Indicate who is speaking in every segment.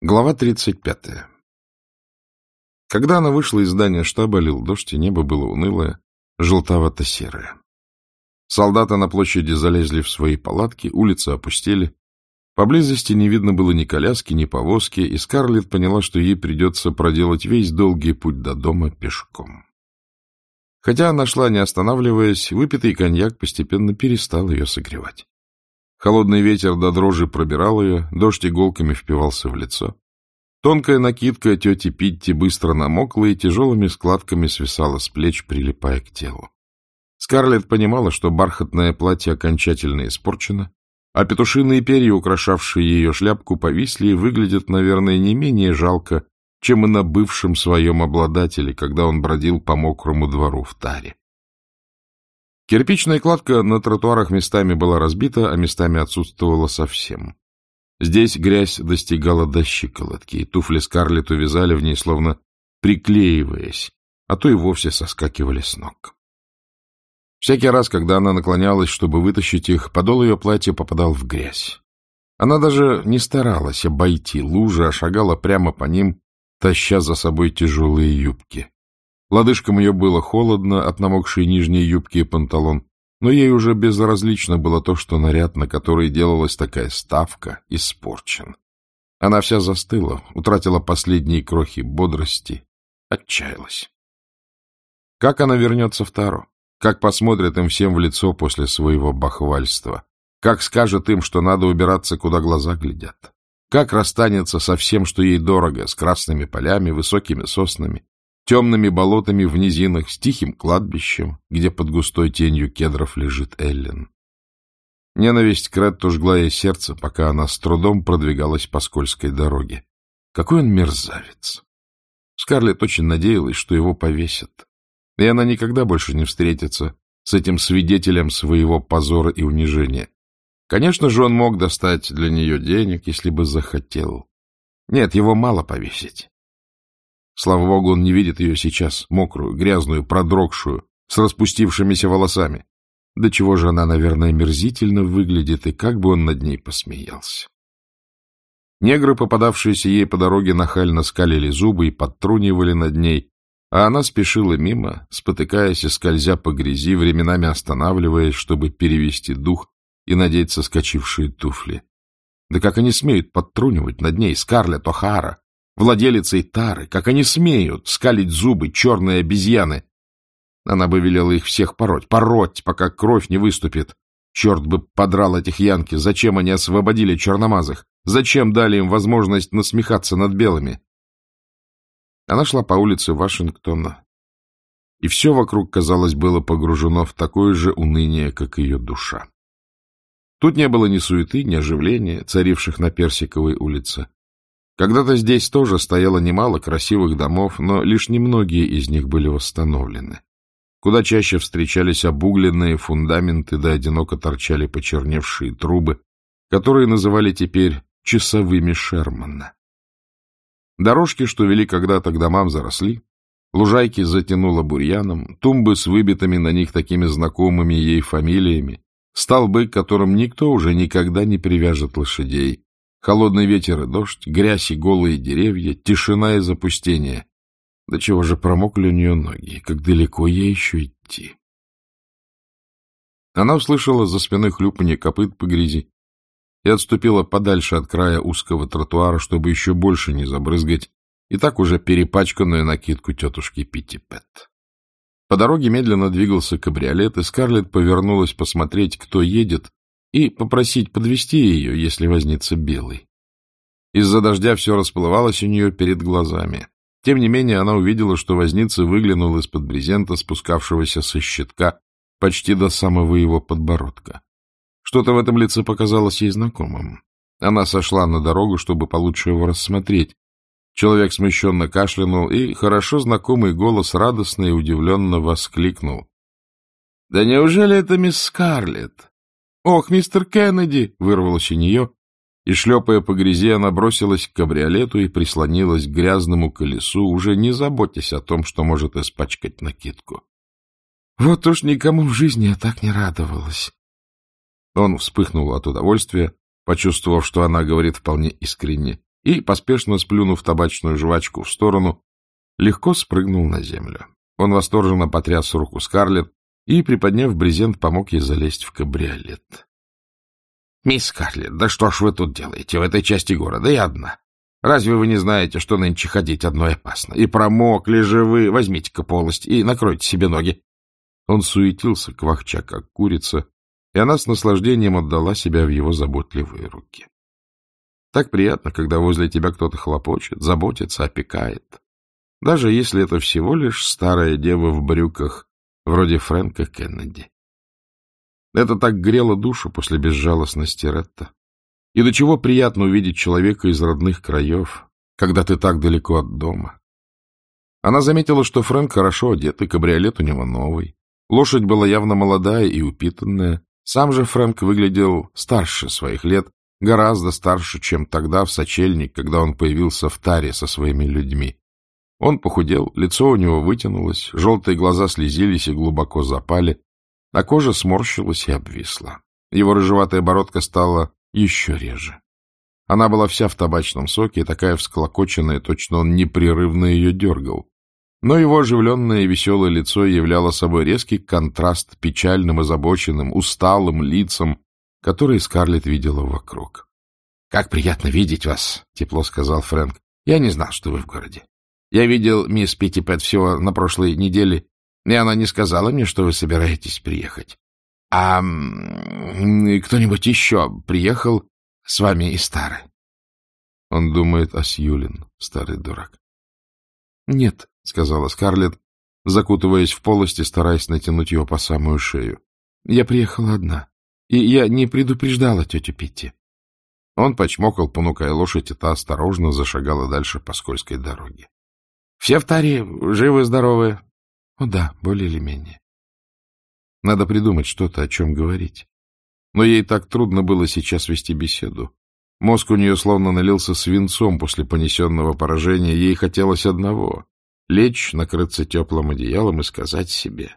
Speaker 1: Глава 35. Когда она вышла из здания штаба, лил дождь, и небо было унылое, желтовато-серое. Солдаты на площади залезли в свои палатки, улицы опустели. Поблизости не видно было ни коляски, ни повозки, и Скарлетт поняла, что ей придется проделать весь долгий путь до дома пешком. Хотя она шла, не останавливаясь, выпитый коньяк постепенно перестал ее согревать. Холодный ветер до дрожи пробирал ее, дождь иголками впивался в лицо. Тонкая накидка тети Питти быстро намокла и тяжелыми складками свисала с плеч, прилипая к телу. Скарлетт понимала, что бархатное платье окончательно испорчено, а петушиные перья, украшавшие ее шляпку, повисли и выглядят, наверное, не менее жалко, чем и на бывшем своем обладателе, когда он бродил по мокрому двору в таре. Кирпичная кладка на тротуарах местами была разбита, а местами отсутствовала совсем. Здесь грязь достигала до щиколотки, и туфли Скарлетт увязали в ней, словно приклеиваясь, а то и вовсе соскакивали с ног. Всякий раз, когда она наклонялась, чтобы вытащить их, подол ее платья попадал в грязь. Она даже не старалась обойти лужи, а шагала прямо по ним, таща за собой тяжелые юбки. Лодыжкам ее было холодно от намокшей нижней юбки и панталон, но ей уже безразлично было то, что наряд, на который делалась такая ставка, испорчен. Она вся застыла, утратила последние крохи бодрости, отчаялась. Как она вернется в Тару? Как посмотрит им всем в лицо после своего бахвальства? Как скажет им, что надо убираться, куда глаза глядят? Как расстанется со всем, что ей дорого, с красными полями, высокими соснами, темными болотами в низинах, с тихим кладбищем, где под густой тенью кедров лежит Эллен. Ненависть к Ретту жгла ей сердце, пока она с трудом продвигалась по скользкой дороге. Какой он мерзавец! Скарлетт очень надеялась, что его повесят, и она никогда больше не встретится с этим свидетелем своего позора и унижения. Конечно же, он мог достать для нее денег, если бы захотел. Нет, его мало повесить. Слава богу, он не видит ее сейчас, мокрую, грязную, продрогшую, с распустившимися волосами. До чего же она, наверное, мерзительно выглядит, и как бы он над ней посмеялся. Негры, попадавшиеся ей по дороге, нахально скалили зубы и подтрунивали над ней, а она спешила мимо, спотыкаясь и скользя по грязи, временами останавливаясь, чтобы перевести дух и надеть соскочившие туфли. Да как они смеют подтрунивать над ней, Скарлетт О'Хара, владелицей Тары, как они смеют скалить зубы черные обезьяны. Она бы велела их всех пороть, пороть, пока кровь не выступит. Черт бы подрал этих янки, зачем они освободили черномазых? Зачем дали им возможность насмехаться над белыми? Она шла по улице Вашингтона, и все вокруг, казалось, было погружено в такое же уныние, как ее душа. Тут не было ни суеты, ни оживления, царивших на Персиковой улице. Когда-то здесь тоже стояло немало красивых домов, но лишь немногие из них были восстановлены. Куда чаще встречались обугленные фундаменты, да одиноко торчали почерневшие трубы, которые называли теперь часовыми Шермана. Дорожки, что вели когда-то к домам, заросли, лужайки затянуло бурьяном, тумбы с выбитыми на них такими знакомыми ей фамилиями, столбы, к которым никто уже никогда не привяжет лошадей, Холодный ветер и дождь, грязь и голые деревья, тишина и запустение. До чего же промокли у нее ноги, как далеко ей еще идти? Она услышала за спиной хлюпанье копыт по грязи и отступила подальше от края узкого тротуара, чтобы еще больше не забрызгать и так уже перепачканную накидку тетушки Питтипет. По дороге медленно двигался кабриолет, и Скарлетт повернулась посмотреть, кто едет, и попросить подвести ее, если вознится белый. Из-за дождя все расплывалось у нее перед глазами. Тем не менее, она увидела, что возница выглянул из-под брезента, спускавшегося со щитка, почти до самого его подбородка. Что-то в этом лице показалось ей знакомым. Она сошла на дорогу, чтобы получше его рассмотреть. Человек смущенно кашлянул, и хорошо знакомый голос радостно и удивленно воскликнул. — Да неужели это мисс Скарлетт? «Ох, мистер Кеннеди!» — вырвалось у нее, и, шлепая по грязи, она бросилась к кабриолету и прислонилась к грязному колесу, уже не заботясь о том, что может испачкать накидку. «Вот уж никому в жизни я так не радовалась!» Он вспыхнул от удовольствия, почувствовав, что она говорит вполне искренне, и, поспешно сплюнув табачную жвачку в сторону, легко спрыгнул на землю. Он восторженно потряс руку Скарлетт и, приподняв брезент, помог ей залезть в кабриолет. — Мисс Скарлетт, да что ж вы тут делаете в этой части города? Я одна. Разве вы не знаете, что нынче ходить одной опасно? И промокли же вы, возьмите-ка полость и накройте себе ноги. Он суетился, квахча, как курица, и она с наслаждением отдала себя в его заботливые руки. Так приятно, когда возле тебя кто-то хлопочет, заботится, опекает. Даже если это всего лишь старая дева в брюках, вроде Фрэнка Кеннеди. Это так грело душу после безжалостности Ретта. И до чего приятно увидеть человека из родных краев, когда ты так далеко от дома. Она заметила, что Фрэнк хорошо одет, и кабриолет у него новый. Лошадь была явно молодая и упитанная. Сам же Фрэнк выглядел старше своих лет, гораздо старше, чем тогда в сочельник, когда он появился в таре со своими людьми. Он похудел, лицо у него вытянулось, желтые глаза слезились и глубоко запали, а кожа сморщилась и обвисла. Его рыжеватая бородка стала еще реже. Она была вся в табачном соке такая всклокоченная, точно он непрерывно ее дергал. Но его оживленное и веселое лицо являло собой резкий контраст печальным, озабоченным, усталым лицам, которые Скарлетт видела вокруг. — Как приятно видеть вас, — тепло сказал Фрэнк. — Я не знал, что вы в городе. Я видел мисс Питтипэт всего на прошлой неделе, и она не сказала мне, что вы собираетесь приехать. А кто-нибудь еще приехал с вами из Тары? Он думает о Сьюлин, старый дурак. — Нет, — сказала Скарлетт, закутываясь в полости, стараясь натянуть его по самую шею. — Я приехала одна, и я не предупреждала тетю Питти. Он почмокал, понукая лошадь, и та осторожно зашагала дальше по скользкой дороге. — Все в Таре живы-здоровы? — О да, более или менее. Надо придумать что-то, о чем говорить. Но ей так трудно было сейчас вести беседу. Мозг у нее словно налился свинцом после понесенного поражения. Ей хотелось одного — лечь, накрыться теплым одеялом и сказать себе.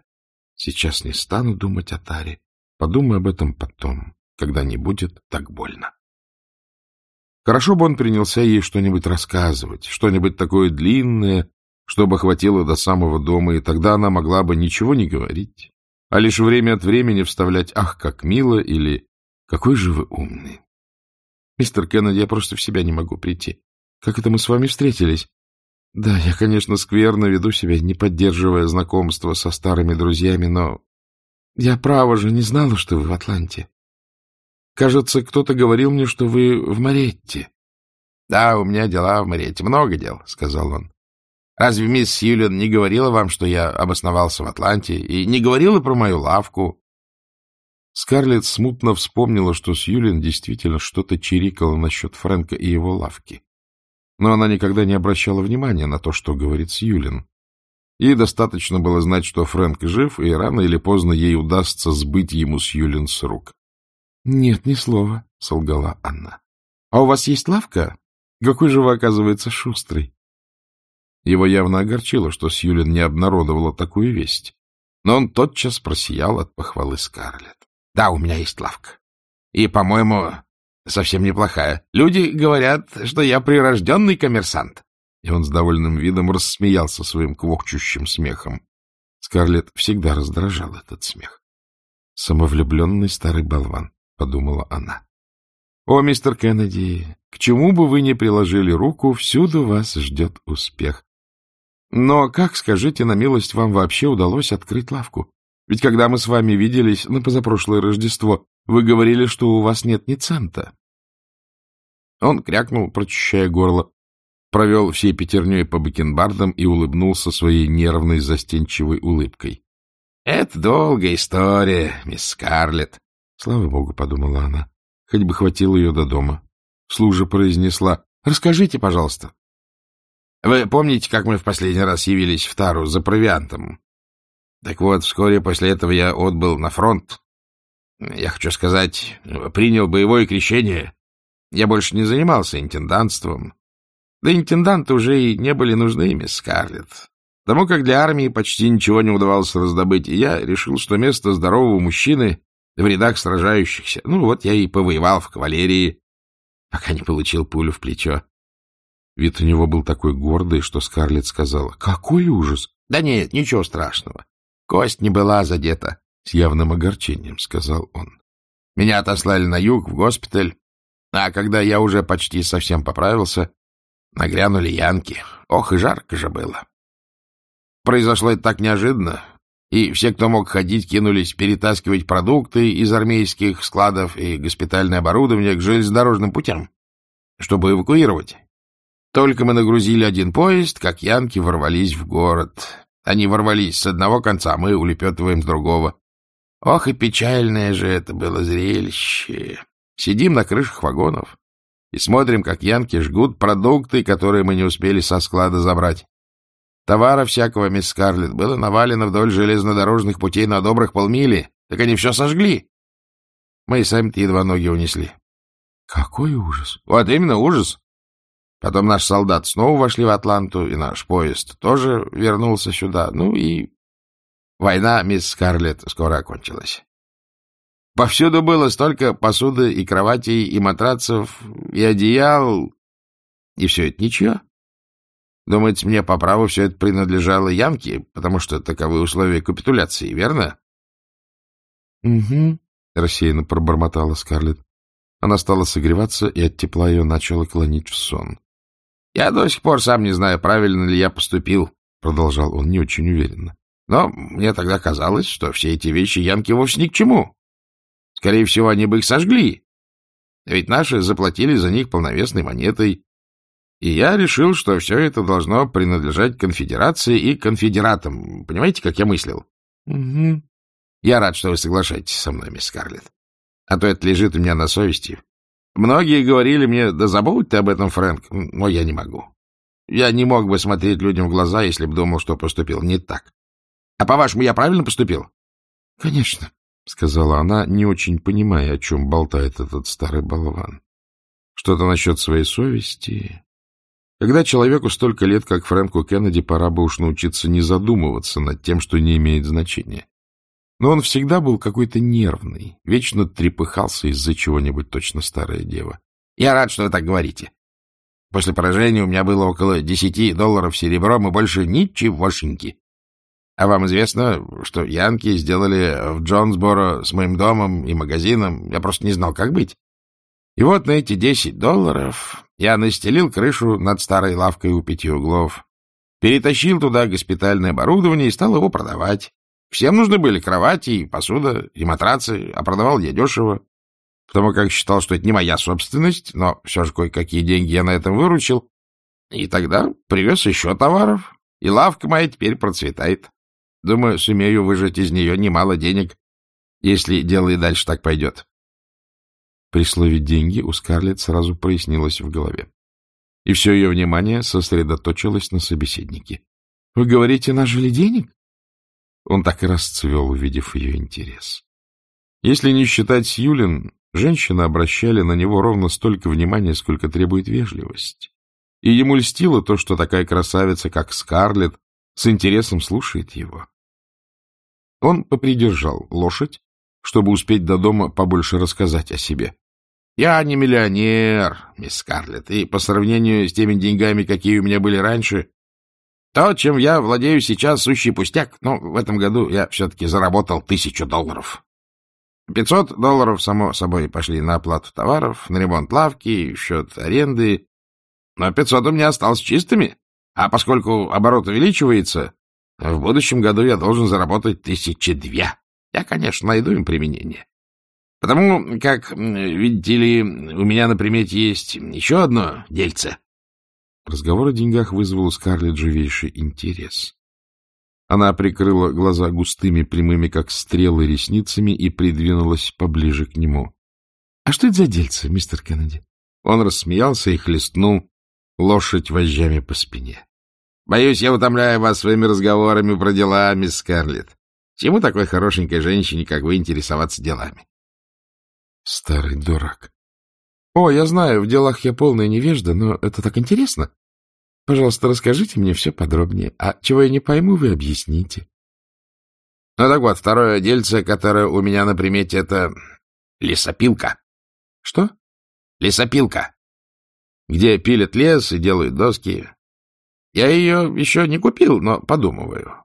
Speaker 1: Сейчас не стану думать о Таре. Подумай об этом потом, когда не будет так больно. Хорошо бы он принялся ей что-нибудь рассказывать, что-нибудь такое длинное, чтобы хватило до самого дома, и тогда она могла бы ничего не говорить, а лишь время от времени вставлять «Ах, как мило!» или «Какой же вы умный!» «Мистер Кеннеди, я просто в себя не могу прийти. Как это мы с вами встретились?» «Да, я, конечно, скверно веду себя, не поддерживая знакомства со старыми друзьями, но я, право же, не знала, что вы в Атланте. Кажется, кто-то говорил мне, что вы в Моретте. — Да, у меня дела в Моретте, много дел, — сказал он. Разве мисс Юлин не говорила вам, что я обосновался в Атланте, и не говорила про мою лавку? Скарлетт смутно вспомнила, что Сьюлин действительно что-то чирикала насчет Фрэнка и его лавки. Но она никогда не обращала внимания на то, что говорит Сьюлин. Ей достаточно было знать, что Фрэнк жив, и рано или поздно ей удастся сбыть ему Сьюлин с рук. — Нет, ни слова, — солгала Анна. — А у вас есть лавка? Какой же вы, оказывается, шустрый. Его явно огорчило, что Сьюлин не обнародовала такую весть. Но он тотчас просиял от похвалы Скарлетт. — Да, у меня есть лавка. И, по-моему, совсем неплохая. Люди говорят, что я прирожденный коммерсант. И он с довольным видом рассмеялся своим квохчущим смехом. Скарлетт всегда раздражал этот смех. «Самовлюбленный старый болван», — подумала она. «О, мистер Кеннеди, к чему бы вы ни приложили руку, всюду вас ждет успех. Но как, скажите на милость, вам вообще удалось открыть лавку? Ведь когда мы с вами виделись на позапрошлое Рождество, вы говорили, что у вас нет ни цента. Он крякнул, прочищая горло, провел всей пятерней по бакенбардам и улыбнулся своей нервной застенчивой улыбкой. — Это долгая история, мисс Скарлетт. Слава богу, — подумала она, — хоть бы хватило ее до дома. Служа произнесла. — Расскажите, пожалуйста. Вы помните, как мы в последний раз явились в Тару за провиантом? Так вот, вскоре после этого я отбыл на фронт. Я хочу сказать, принял боевое крещение. Я больше не занимался интендантством. Да интенданты уже и не были нужны, мисс Скарлетт. Тому как для армии почти ничего не удавалось раздобыть, и я решил, что место здорового мужчины в рядах сражающихся. Ну вот я и повоевал в кавалерии, пока не получил пулю в плечо. Вид у него был такой гордый, что Скарлетт сказала, «Какой ужас!»
Speaker 2: «Да нет, ничего страшного. Кость не была задета», —
Speaker 1: с явным огорчением сказал он.
Speaker 2: «Меня отослали на юг, в госпиталь, а когда я уже почти совсем поправился, нагрянули янки. Ох, и жарко же было. Произошло это так неожиданно, и все, кто мог ходить, кинулись перетаскивать продукты из армейских складов и госпитальное оборудование к железнодорожным путям, чтобы эвакуировать. Только мы нагрузили один поезд, как янки ворвались в город. Они ворвались с одного конца, мы улепетываем с другого. Ох, и печальное же это было зрелище. Сидим на крышах вагонов и смотрим, как янки жгут продукты, которые мы не успели со склада забрать. Товара всякого, мисс Скарлетт, было навалено вдоль железнодорожных путей на добрых полмили. Так они все сожгли. Мы и сами-то едва ноги унесли.
Speaker 1: Какой ужас!
Speaker 2: Вот именно ужас. Потом наш солдат снова вошли в Атланту, и наш поезд тоже вернулся сюда. Ну и война, мисс Скарлетт, скоро окончилась. Повсюду было столько посуды и кроватей, и матрацев, и одеял, и все это ничего. Думаете, мне по праву все это принадлежало Янке, потому что таковы условия капитуляции, верно?
Speaker 1: — Угу, — рассеянно пробормотала Скарлетт. Она стала согреваться, и от тепла ее начала клонить в сон.
Speaker 2: — Я до сих пор сам не знаю, правильно ли я поступил, — продолжал он не очень уверенно. — Но мне тогда казалось, что все эти вещи Янке вовсе ни к чему. Скорее всего, они бы их сожгли. Ведь наши заплатили за них полновесной монетой, и я решил, что все это должно принадлежать конфедерации и конфедератам. Понимаете, как я мыслил?
Speaker 1: — Угу.
Speaker 2: Я рад, что вы соглашаетесь со мной, мисс Скарлетт. А то это лежит у меня на совести. Многие говорили мне, да забудь ты об этом, Фрэнк, но я не могу. Я не мог бы смотреть людям в глаза, если бы думал, что поступил не так. А по-вашему, я правильно поступил?
Speaker 1: — Конечно, — сказала она, не очень понимая, о чем болтает этот старый болван. Что-то насчет своей совести, когда человеку столько лет, как Фрэнку Кеннеди, пора бы уж научиться не задумываться над тем, что не имеет значения. Но он всегда был какой-то нервный, вечно трепыхался из-за чего-нибудь точно старая дева.
Speaker 2: Я рад, что вы так говорите. После поражения у меня было около десяти долларов серебром и больше ничегошеньки. А вам известно, что янки сделали в Джонсборо с моим домом и магазином? Я просто не знал, как быть. И вот на эти десять долларов я настелил крышу над старой лавкой у пяти углов, перетащил туда госпитальное оборудование и стал его продавать. Всем нужны были кровати, и посуда, и матрацы, а продавал я дешево, потому как считал, что это не моя собственность, но все же кое-какие деньги я на этом выручил. И тогда привез еще товаров, и лавка моя теперь процветает. Думаю, сумею выжать из нее немало денег, если дело и дальше так пойдет.
Speaker 1: При слове «деньги» у Скарлетт сразу прояснилось в голове. И все ее внимание сосредоточилось на собеседнике. — Вы говорите, нажили денег? Он так и расцвел, увидев ее интерес. Если не считать Сьюлин, женщины обращали на него ровно столько внимания, сколько требует вежливость. И ему льстило то, что такая красавица, как Скарлетт, с интересом слушает его. Он попридержал лошадь, чтобы успеть до дома побольше рассказать о себе. Я не миллионер, мисс Скарлетт, и по сравнению с теми деньгами, какие у меня были раньше, то, чем я владею сейчас, сущий пустяк, но в этом году я все-таки заработал тысячу долларов. Пятьсот долларов, само собой, пошли на оплату товаров, на ремонт лавки, счет аренды, но пятьсот у меня осталось чистыми, а поскольку оборот увеличивается, в будущем году я должен заработать тысячи две. Я, конечно, найду им применение. Потому как, видите ли, у меня на примете есть еще одно дельце. Разговор о деньгах вызвал у Скарлетт живейший интерес. Она прикрыла глаза густыми, прямыми, как стрелы, ресницами и придвинулась поближе к нему. — А что это за дельце, мистер Кеннеди?
Speaker 2: Он рассмеялся и хлестнул лошадь вожжами по спине. — Боюсь, я утомляю вас своими разговорами про дела, мисс Скарлетт. Чему такой хорошенькой женщине, как вы, интересоваться делами?
Speaker 1: Старый дурак. О, я знаю, в делах я полная невежда, но это так интересно. Пожалуйста, расскажите мне все подробнее. А чего я не пойму, вы объясните.
Speaker 2: Ну так вот, второе дельце, которое у меня на примете, это лесопилка.
Speaker 1: Что?
Speaker 2: Лесопилка. где пилят лес и делают доски. Я ее еще не купил, но подумываю.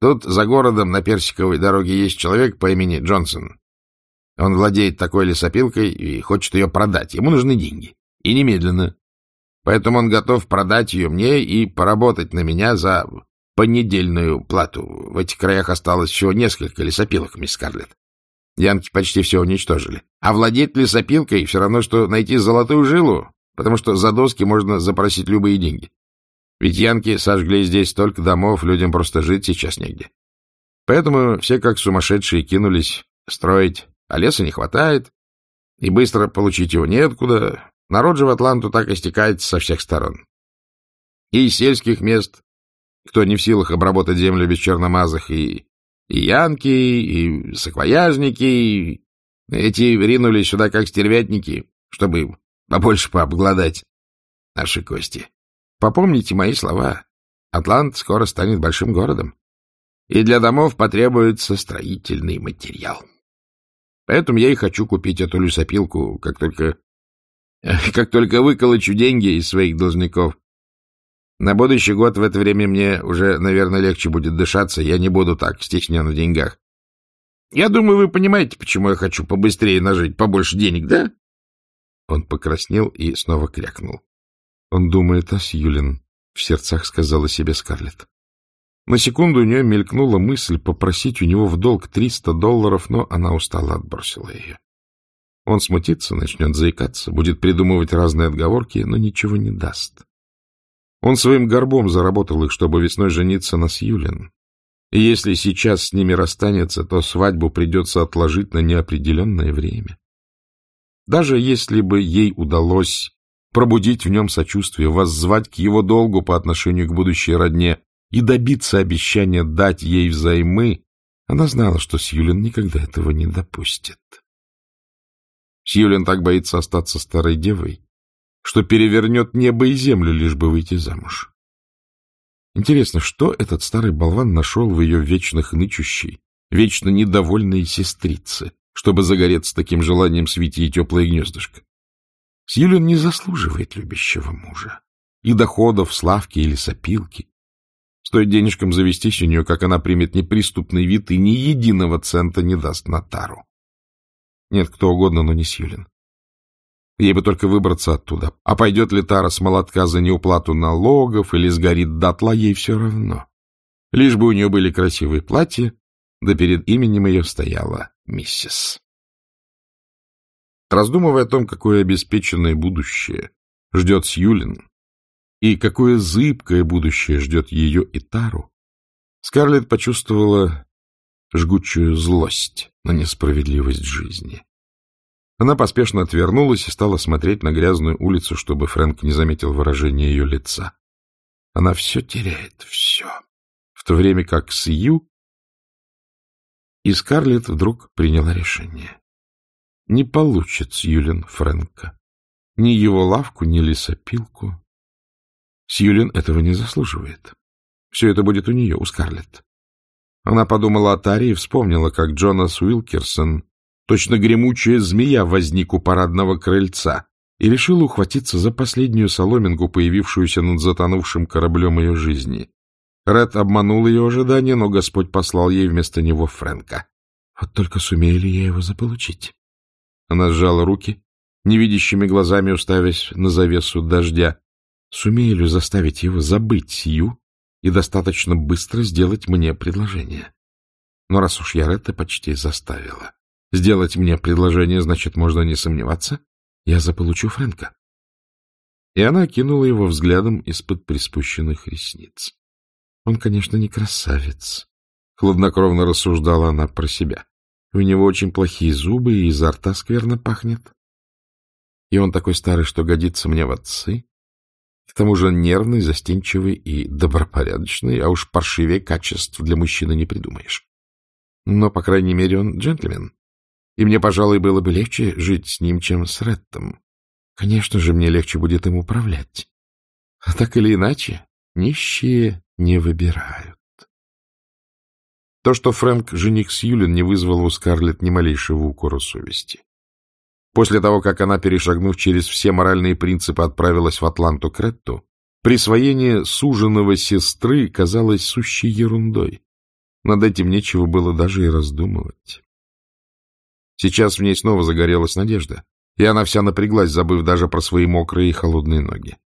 Speaker 2: Тут за городом на Персиковой дороге есть человек по имени Джонсон. Он владеет такой лесопилкой и хочет ее продать. Ему нужны деньги. И немедленно. Поэтому он готов продать ее мне и поработать на меня за понедельную плату. В этих краях осталось всего несколько лесопилок, мисс Скарлетт. Янки почти все уничтожили. А владеть лесопилкой все равно, что найти золотую жилу, потому что за доски можно запросить любые деньги. Ведь янки сожгли здесь столько домов, людям просто жить сейчас негде. Поэтому все как сумасшедшие кинулись строить, а леса не хватает, и быстро получить его неоткуда. Народ же в Атланту так истекает со всех сторон. И из сельских мест, кто не в силах обработать землю без черномазых, и, и янки, и саквояжники, и эти ринулись сюда как стервятники, чтобы побольше пообгладать наши кости. Попомните мои слова. Атлант скоро станет большим городом, и для домов потребуется строительный материал. Поэтому я и хочу купить эту лесопилку, как только, как только выколочу деньги из своих должников. На будущий год в это время мне уже, наверное, легче будет дышаться, я не буду так стеснен в деньгах. Я думаю, вы понимаете, почему я хочу побыстрее нажить побольше денег, да? Он покраснел и снова крякнул. Он думает о Сьюлин, — в сердцах сказала себе Скарлетт. На секунду у нее мелькнула мысль попросить у него в долг триста долларов, но она устало отбросила ее. Он смутится, начнет заикаться, будет придумывать разные отговорки, но ничего не даст. Он своим горбом заработал их, чтобы весной жениться на Сьюлин. И если сейчас с ними расстанется, то свадьбу придется отложить на неопределенное время. Даже если бы ей удалось пробудить в нем сочувствие, воззвать к его долгу по отношению к будущей родне и добиться обещания дать ей взаймы, она знала, что Сьюлин никогда этого не допустит. Сьюлин так боится остаться старой девой, что перевернет небо и землю, лишь бы выйти замуж. Интересно, что этот старый болван нашел в ее вечных нычущей, вечно недовольной сестрице, чтобы загореться таким желанием светить ей теплое гнездышко? Сьюлин не заслуживает любящего мужа. И доходов, славки или сопилки. Стоит денежкам завестись у нее, как она примет неприступный вид и ни единого цента не даст Натару. Нет, кто угодно, но не Сьюлин. Ей бы только выбраться оттуда. А пойдет ли Тара с молотка за неуплату налогов или сгорит дотла, ей все равно. Лишь бы у нее были красивые платья, да перед именем ее стояла миссис. Раздумывая о том, какое обеспеченное будущее ждет Сьюлин, и какое зыбкое будущее ждет ее и Тару, Скарлетт почувствовала жгучую злость на несправедливость жизни. Она поспешно отвернулась и стала смотреть на грязную улицу, чтобы Фрэнк не заметил выражения ее лица. Она все теряет, все. В то время как Сью... И Скарлетт вдруг приняла решение не получит Сьюлин Фрэнка. Ни его лавку, ни лесопилку. Сьюлин этого не заслуживает. Все это будет у нее, у Скарлетт. Она подумала о Таре и вспомнила, как Джонас Уилкерсон, точно гремучая змея, возник у парадного крыльца и решила ухватиться за последнюю соломинку, появившуюся над затонувшим кораблем ее жизни. Ред обманул ее ожидания, но Господь послал ей вместо него Фрэнка. Вот только сумею ли я его заполучить? Она сжала руки, невидящими глазами уставясь на завесу дождя. Сумею ли заставить его забыть Сью и достаточно быстро сделать мне предложение? Но раз уж я это почти заставила, сделать мне предложение, значит, можно не сомневаться, я заполучу Фрэнка. И она кинула его взглядом из-под приспущенных ресниц. Он, конечно, не красавец, — хладнокровно рассуждала она про себя. У него очень плохие зубы, и изо рта скверно пахнет. И он такой старый, что годится мне в отцы. К тому же он нервный, застенчивый и добропорядочный, а уж паршивее качеств для мужчины не придумаешь. Но, по крайней мере, он джентльмен. И мне, пожалуй, было бы легче жить с ним, чем с Реттом. Конечно же, мне легче будет им управлять. А так или иначе, нищие не выбирают. То, что Фрэнк — жених Сьюлин, не вызвало у Скарлетт ни малейшего укора совести.
Speaker 1: После того, как она, перешагнув через все моральные принципы, отправилась в Атланту Кретту, присвоение суженого сестры казалось сущей ерундой. Над этим нечего было даже и раздумывать. Сейчас в ней снова загорелась надежда, и она вся напряглась, забыв даже про свои мокрые и холодные ноги.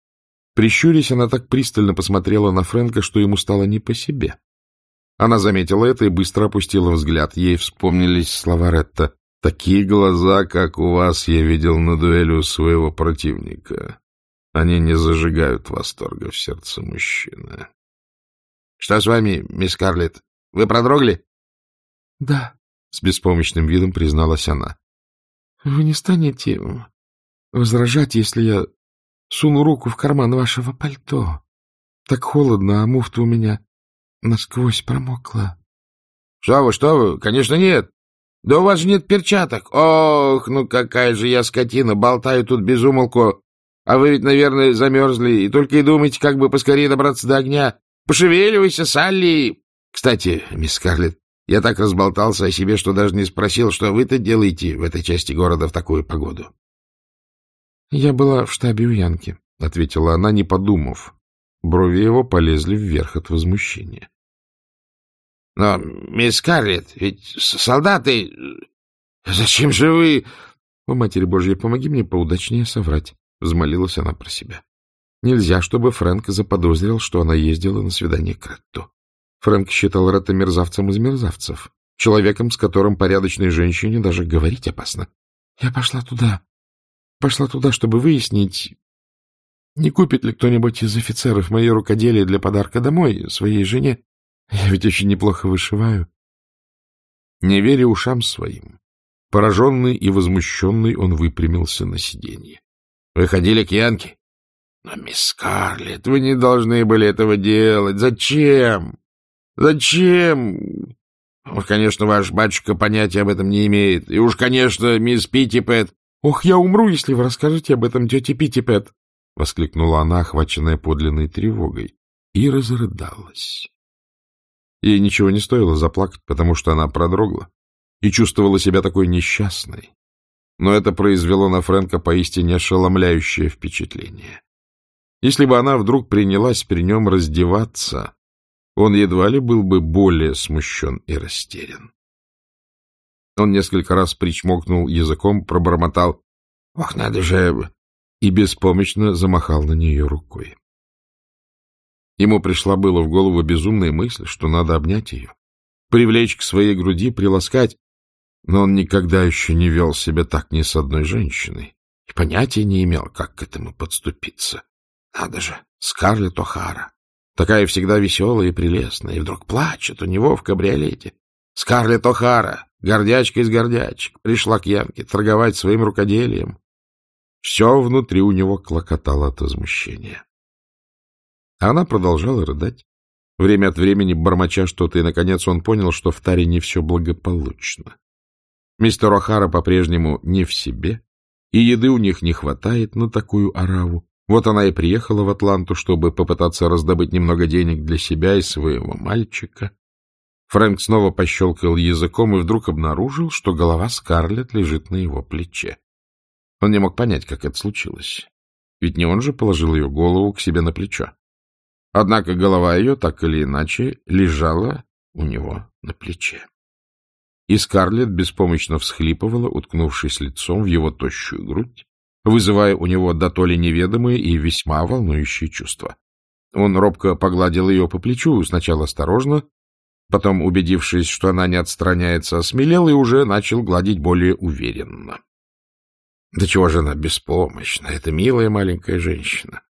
Speaker 1: Прищурясь, она так пристально посмотрела на Фрэнка, что ему стало не по себе. Она заметила это и быстро опустила взгляд. Ей вспомнились слова Ретта. «Такие глаза, как у вас, я видел на дуэли у своего противника. Они не зажигают восторга в сердце мужчины».
Speaker 2: «Что с вами, мисс Карлетт? Вы продрогли?»
Speaker 3: «Да», —
Speaker 1: с беспомощным видом призналась она.
Speaker 3: «Вы не станете возражать, если я суну руку в карман вашего пальто? Так холодно, а муфта у меня насквозь промокла».
Speaker 2: «Что вы, что вы? Конечно, нет. Да у вас же нет перчаток. Ох, ну какая же я скотина, болтаю тут без умолку. А вы ведь, наверное, замерзли и только и думаете, как бы поскорее добраться до огня. Пошевеливайся, Салли. Кстати, мисс Скарлетт, я так разболтался о себе, что даже не спросил, что вы-то делаете в этой части города в такую погоду.
Speaker 3: — Я была в штабе у Янки, — ответила она, не подумав. Брови его полезли вверх от возмущения.
Speaker 2: — Но, мисс Скарлетт, ведь солдаты... Зачем же вы...
Speaker 3: — О, Матери Божьей, помоги мне поудачнее соврать, — взмолилась она про себя. Нельзя, чтобы Фрэнк заподозрил, что она ездила на свидание к Ретту. Фрэнк считал Ретта мерзавцем из мерзавцев, человеком, с которым порядочной женщине даже говорить опасно. Я пошла туда. Пошла туда, чтобы выяснить, не купит ли кто-нибудь из офицеров мои рукоделие для подарка домой своей жене. Я ведь очень неплохо вышиваю.
Speaker 1: Не веря ушам своим, пораженный и возмущенный, он выпрямился на сиденье.
Speaker 2: — Вы ходили к Янке? — Но, мисс Скарлетт, вы не должны были этого делать. Зачем? Зачем? Уж, конечно, ваш батюшка понятия об этом не имеет. И уж, конечно, мисс Питтипэт...
Speaker 3: — Ох, я умру, если вы расскажете об этом тете Питтипэт!
Speaker 1: — воскликнула она, охваченная подлинной тревогой, и разрыдалась. Ей ничего не стоило заплакать, потому что она продрогла и чувствовала себя такой несчастной. Но это произвело на Фрэнка поистине ошеломляющее впечатление. Если бы она вдруг принялась при нем раздеваться, он едва ли был бы более смущен и растерян. Он несколько раз причмокнул языком, пробормотал «Ох, надо же!» и беспомощно замахал на нее рукой. Ему пришла было в голову безумная мысль, что надо обнять ее, привлечь к своей груди, приласкать, но он никогда еще не вел себя так ни с одной женщиной и понятия не имел, как к этому подступиться. Надо же, Скарлетт О'Хара, такая всегда веселая и прелестная, и вдруг плачет у него в кабриолете. Скарлетт О'Хара, гордячка из гордячек, пришла к Янке торговать своим рукоделием, все внутри у него клокотало от возмущения. Она продолжала рыдать, время от времени бормоча что-то, и, наконец, он понял, что в таре не все благополучно. Мистер О'Хара по-прежнему не в себе, и еды у них не хватает на такую ораву. Вот она и приехала в Атланту, чтобы попытаться раздобыть немного денег для себя и своего мальчика. Фрэнк снова пощелкал языком и вдруг обнаружил, что голова Скарлетт лежит на его плече. Он не мог понять, как это случилось. Ведь не он же положил ее голову к себе на плечо. Однако голова ее, так или иначе, лежала у него на плече. И Скарлетт беспомощно всхлипывала, уткнувшись лицом в его тощую грудь, вызывая у него дотоле неведомые и весьма волнующие чувства. Он робко погладил ее по плечу, сначала осторожно, потом, убедившись, что она не отстраняется, осмелел и уже начал гладить более уверенно. Да чего же она беспомощна, эта милая маленькая женщина.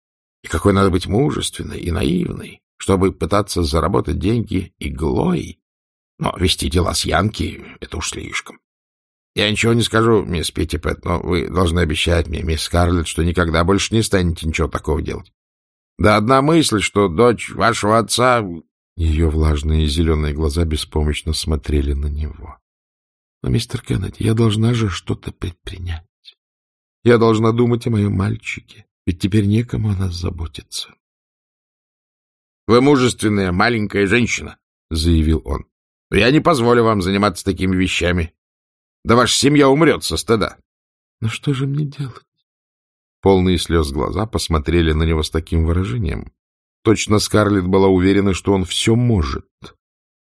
Speaker 1: И какой надо быть мужественной и наивной, чтобы пытаться заработать деньги иглой. Но вести дела с Янки — это уж слишком. Я ничего не скажу, мисс Питтипэт, но вы должны обещать мне, мисс Скарлетт, что никогда больше не станете ничего такого делать. Да одна мысль, что дочь вашего отца...
Speaker 3: Ее влажные зеленые глаза беспомощно смотрели на него. — Но, мистер Кеннеди, я должна же что-то предпринять. Я должна думать о моем мальчике, ведь теперь некому о нас заботиться.
Speaker 2: — Вы мужественная маленькая женщина, — заявил он. — Я не позволю вам заниматься такими вещами. Да ваша семья умрет со стыда.
Speaker 3: Но что же мне делать?
Speaker 1: Полные слез глаза посмотрели на него с таким выражением. Точно Скарлетт была уверена, что он все может,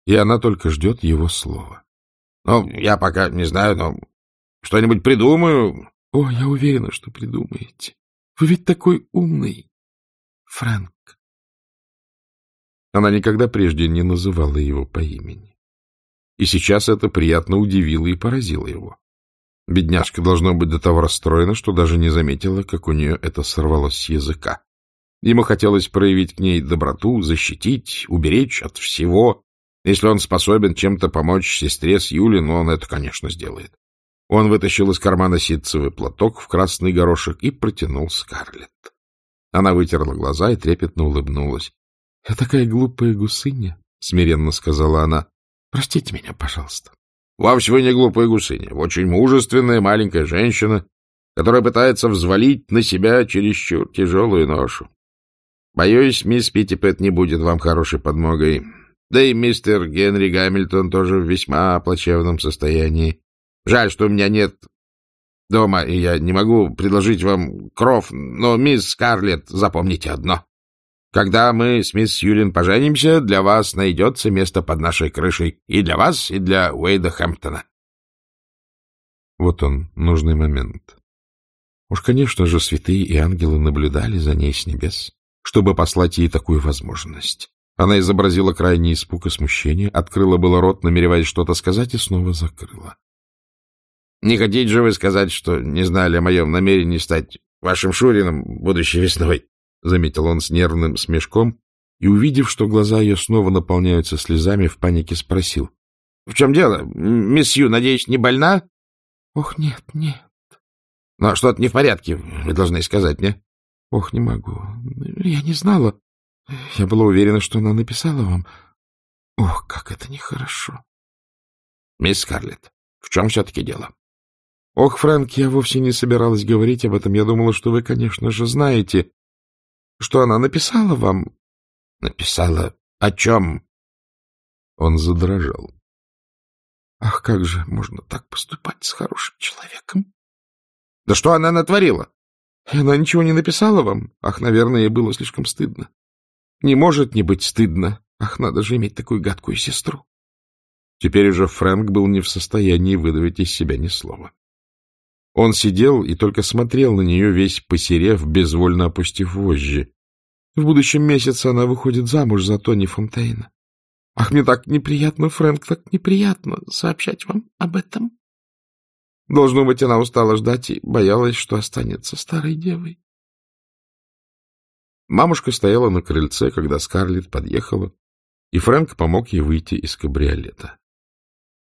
Speaker 1: и она только ждет его слова.
Speaker 2: — Ну, я пока не знаю, но что-нибудь придумаю.
Speaker 3: — О, я уверена, что придумаете. Вы ведь такой умный, Фрэнк.
Speaker 1: Она никогда прежде не называла его по имени. И сейчас это приятно удивило и поразило его. Бедняжка должно быть до того расстроена, что даже не заметила, как у нее это сорвалось с языка. Ему хотелось проявить к ней доброту, защитить, уберечь от всего. Если он способен чем-то помочь сестре с Юли, но он это, конечно, сделает. Он вытащил из кармана ситцевый платок в красный горошек и протянул Скарлетт. Она вытерла глаза и трепетно улыбнулась.
Speaker 3: — Я такая глупая гусыня, — смиренно сказала она. — Простите меня, пожалуйста.
Speaker 2: Вовсе вы не глупая гусыня, очень мужественная маленькая женщина, которая пытается взвалить на себя чересчур тяжелую ношу. Боюсь, мисс Питтипет не будет вам хорошей подмогой. Да и мистер Генри Гамильтон тоже в весьма плачевном состоянии. Жаль, что у меня нет дома, и я не могу предложить вам кров, но, мисс Скарлетт, запомните одно. Когда мы с мисс Юлин поженимся, для вас найдется место под нашей крышей. И для вас, и для Уэйда Хэмптона.
Speaker 1: Вот он, нужный момент. Уж, конечно же, святые и ангелы наблюдали за ней с небес, чтобы послать ей такую возможность. Она изобразила крайний испуг и смущение, открыла было рот, намереваясь что-то сказать, и снова закрыла.
Speaker 2: — Не хотите же вы сказать, что не знали о моем намерении стать вашим Шурином будущей весной?
Speaker 1: — заметил он с нервным смешком, и, увидев, что глаза ее снова наполняются слезами, в панике спросил.
Speaker 2: — В чем дело? Мисс Ю, надеюсь, не больна?
Speaker 3: — Ох, нет, нет.
Speaker 2: — Но что-то не в порядке, вы должны сказать мне.
Speaker 3: — Ох, не могу. Я не знала. Я была уверена, что она написала вам. Ох, как это нехорошо.
Speaker 2: — Мисс Скарлетт, в чем все-таки дело?
Speaker 3: — Ох, Фрэнк, я вовсе не собиралась говорить об этом. Я думала, что вы, конечно же, знаете что она написала вам.
Speaker 2: — Написала о чем?
Speaker 1: Он задрожал.
Speaker 3: — Ах, как же можно так поступать с хорошим человеком?
Speaker 2: — Да что она натворила?
Speaker 3: — И она ничего не написала вам? Ах, наверное, ей было слишком стыдно. Не может не быть стыдно. Ах, надо же иметь такую гадкую сестру.
Speaker 1: Теперь уже Фрэнк был не в состоянии выдавить из себя ни слова. Он сидел и только смотрел на нее, весь посерев, безвольно опустив вожжи.
Speaker 3: В будущем месяце она выходит замуж за Тони Фонтейна. Ах, мне так неприятно, Фрэнк, так неприятно сообщать вам об этом. Должно быть, она устала ждать и боялась, что останется старой девой.
Speaker 1: Мамушка стояла на крыльце, когда Скарлетт подъехала, и Фрэнк помог ей выйти из кабриолета.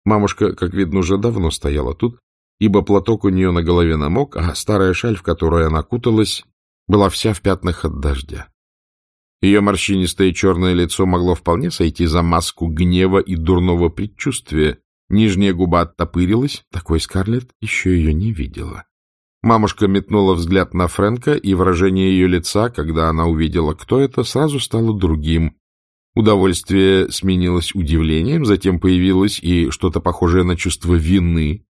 Speaker 1: Мамушка, как видно, уже давно стояла тут, ибо платок у нее на голове намок, а старая шаль, в которую она куталась, была вся в пятнах от дождя. Ее морщинистое черное лицо могло вполне сойти за маску гнева и дурного предчувствия. Нижняя губа оттопырилась, такой Скарлетт еще ее не видела. Мамушка метнула взгляд на Фрэнка, и выражение ее лица, когда она увидела, кто это, сразу стало другим. Удовольствие сменилось удивлением, затем появилось и что-то похожее на чувство вины,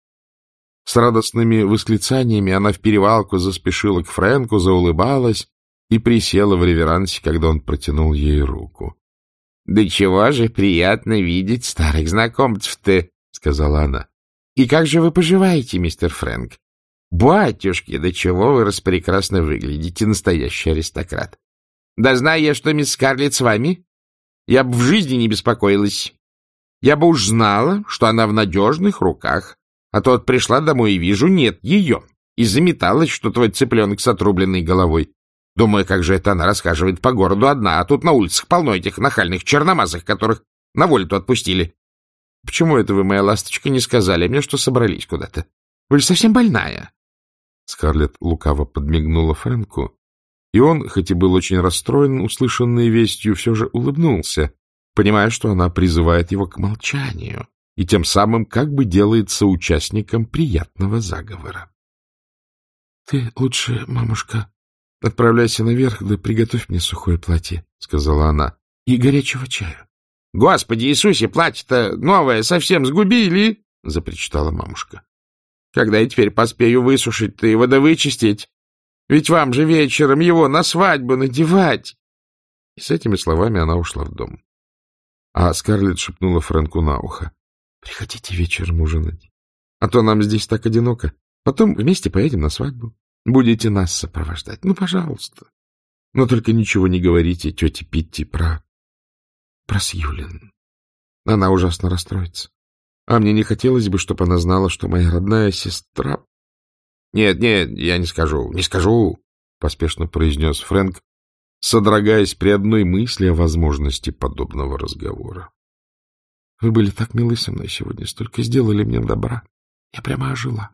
Speaker 1: с радостными восклицаниями она в перевалку заспешила к Фрэнку, заулыбалась и присела в реверансе, когда он протянул ей руку.
Speaker 2: — Да чего же приятно видеть старых знакомцев-то, — сказала она. — И как же вы поживаете, мистер Фрэнк? Батюшки, да чего вы распрекрасно выглядите, настоящий аристократ. Да знаю я, что мисс Скарлетт с вами, я бы в жизни не беспокоилась. Я бы уж знала, что она в надежных руках. А то вот пришла домой и вижу, нет ее. И заметалась, что твой цыпленок с отрубленной головой. Думаю, как же это она расхаживает по городу одна, а тут на улицах полно этих нахальных черномазых, которых на волю-то отпустили. Почему это вы, моя ласточка, не сказали мне, что собрались куда-то? Вы же совсем больная.
Speaker 1: Скарлетт лукаво подмигнула Фрэнку, и он, хоть и был очень расстроен услышанной вестью, все же улыбнулся, понимая, что она призывает его к молчанию и тем самым как бы делается участником приятного заговора.
Speaker 3: — Ты лучше, мамушка, отправляйся наверх, да приготовь мне сухое платье, — сказала она, — и горячего чаю.
Speaker 2: — Господи Иисусе, платье-то новое совсем сгубили! — запричитала мамушка. Когда я теперь поспею высушить-то его да вычистить? Ведь вам же вечером его на свадьбу надевать.
Speaker 3: И с этими словами она ушла в дом. А Скарлетт шепнула Фрэнку на ухо. — Приходите вечером ужинать. А то нам здесь так одиноко. Потом вместе поедем на свадьбу. Будете нас сопровождать. Ну, пожалуйста. Но только ничего не говорите тете Питти про... про Сьюлин. Она ужасно расстроится. А мне не хотелось бы, чтобы она знала, что моя родная сестра...
Speaker 2: — Нет, нет, я не скажу, не скажу, — поспешно произнес Фрэнк, содрогаясь при одной мысли о возможности подобного разговора.
Speaker 3: — Вы были так милы со мной сегодня, столько сделали мне добра. Я прямо ожила.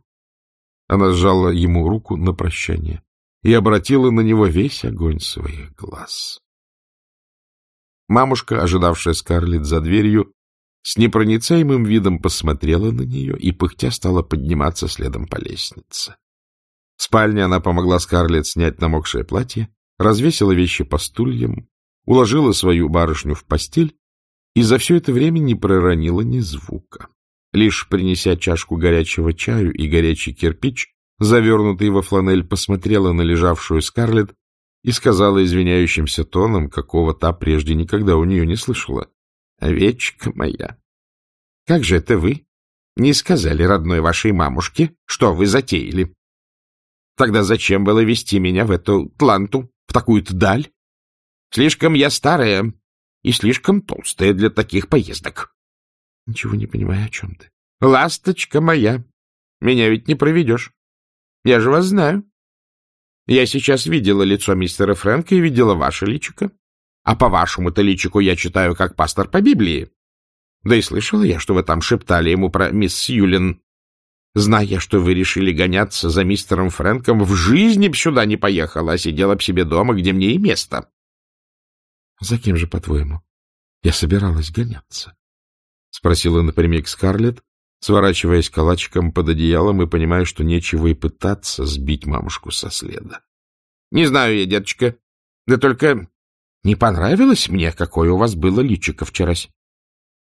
Speaker 3: Она сжала ему руку на прощание и обратила на него весь огонь своих глаз. Мамушка, ожидавшая Скарлетт за дверью, с непроницаемым видом посмотрела на нее и, пыхтя, стала подниматься следом по лестнице. В спальне она помогла Скарлетт снять намокшее платье развесила вещи по стульям, уложила свою барышню в постель и за все это время не проронила ни звука. Лишь принеся чашку горячего чаю и горячий кирпич, завернутый во фланель, посмотрела на лежавшую Скарлетт и сказала извиняющимся тоном, какого та прежде никогда у нее не слышала. — Овечка моя, как же это вы не сказали родной вашей мамушке, что вы затеяли? Тогда зачем было вести меня в эту тланту? в такую-то даль. Слишком я старая и слишком толстая для таких поездок. — Ничего не понимаю, о чем ты. — Ласточка моя, меня ведь не проведешь. Я же вас знаю. Я сейчас видела лицо мистера Фрэнка и видела ваше личико. А по вашему-то личику я читаю как пастор по Библии. Да и слышала я, что вы там шептали ему про мисс Сьюлин. Зная, что вы решили гоняться за мистером Фрэнком, в жизни б сюда не поехала, а сидела б себе дома, где мне и место. — За кем же, по-твоему, я собиралась гоняться? — спросила напрямик Скарлетт, сворачиваясь калачиком под одеялом и понимая, что нечего и пытаться сбить мамушку со следа. — Не знаю я, деточка. Да только не понравилось мне, какое у вас было личико вчерась.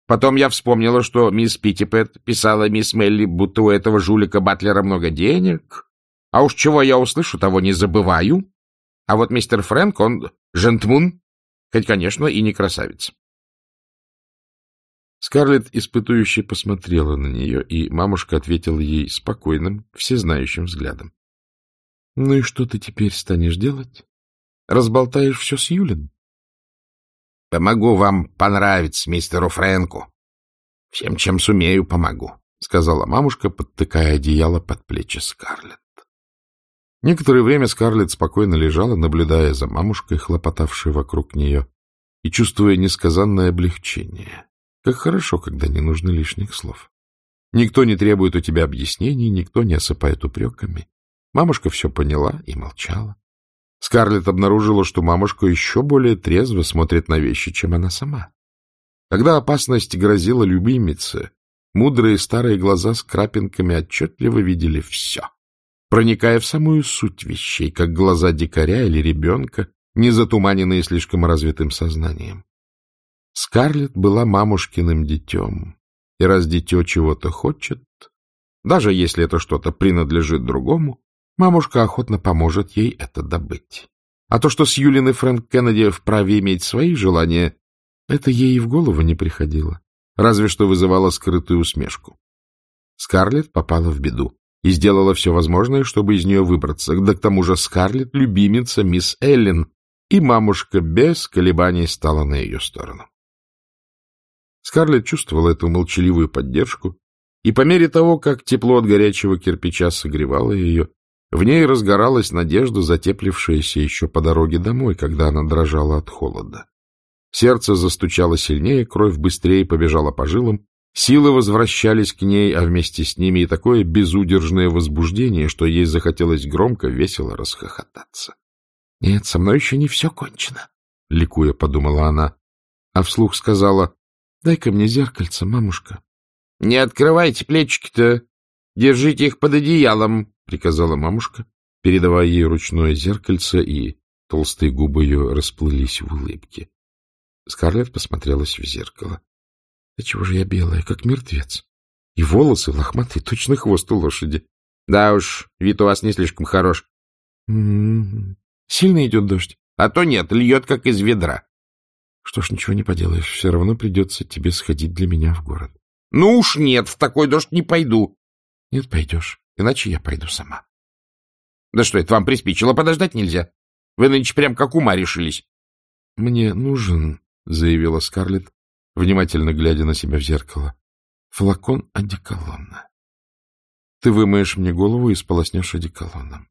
Speaker 3: Потом я вспомнила, что мисс Питтипет писала мисс Мелли, будто у этого жулика Батлера много денег. А уж чего я услышу, того не забываю. А вот мистер Фрэнк, он жентмун, хоть, конечно, и не красавец. Скарлетт испытующе посмотрела на нее, и мамушка ответила ей спокойным, всезнающим взглядом. — Ну и что ты теперь станешь делать? Разболтаешь все с Юлин? — Помогу вам понравиться мистеру Фрэнку. Всем, чем сумею, помогу, — сказала мамушка, подтыкая одеяло под плечи Скарлетт. Некоторое время Скарлетт спокойно лежала, наблюдая за мамушкой, хлопотавшей вокруг нее, и чувствуя несказанное облегчение. Как хорошо, когда не нужно лишних слов. Никто не требует у тебя объяснений, никто не осыпает упреками. Мамушка все поняла и молчала. Скарлетт обнаружила, что мамушка еще более трезво смотрит на вещи, чем она сама. Когда опасность грозила любимице, мудрые старые глаза с крапинками отчетливо видели все, проникая в самую суть вещей, как глаза дикаря или ребенка, не затуманенные слишком развитым сознанием. Скарлетт была мамушкиным детем, и раз дитё чего-то хочет, даже если это что-то принадлежит другому, Мамушка охотно поможет ей это добыть. А то, что Сьюлин и Фрэнк Кеннеди вправе иметь свои желания, это ей и в голову не приходило, разве что вызывало скрытую усмешку. Скарлетт попала в беду и сделала все возможное, чтобы из нее выбраться. Да к тому же Скарлетт — любимица мисс Эллен, и мамушка без колебаний стала на ее сторону. Скарлетт чувствовала эту молчаливую поддержку, и по мере того, как тепло от горячего кирпича согревало ее, в ней разгоралась надежда, затеплившаяся еще по дороге домой, когда она дрожала от холода. Сердце застучало сильнее, кровь быстрее побежала по жилам, силы возвращались к ней, а вместе с ними и такое безудержное возбуждение, что ей захотелось громко, весело расхохотаться. — Нет, со мной еще не все кончено, — ликуя подумала она, а вслух сказала, — дай-ка мне зеркальце, мамушка. — Не открывайте плечики-то, держите их под одеялом, приказала мамушка, передавая ей ручное зеркальце, и толстые губы ее расплылись в улыбке. Скарлетт посмотрелась в зеркало. — Да чего же я белая, как мертвец? И волосы лохматые, точно хвост у лошади.
Speaker 2: Да уж, вид у вас не слишком хорош.
Speaker 3: М-м-м. Сильно идет дождь?
Speaker 2: А то нет, льет, как из ведра.
Speaker 3: Что ж, ничего не поделаешь, все равно придется тебе сходить для меня в город.
Speaker 2: Ну уж нет, в такой дождь не пойду.
Speaker 3: Нет, пойдешь, иначе я пойду сама.
Speaker 2: Да что это, вам приспичило, подождать нельзя. Вы нынче прям как ума решились.
Speaker 3: — Мне нужен, — заявила Скарлетт, внимательно глядя на себя в зеркало, — флакон одеколона. Ты вымоешь мне голову и сполоснешь одеколоном.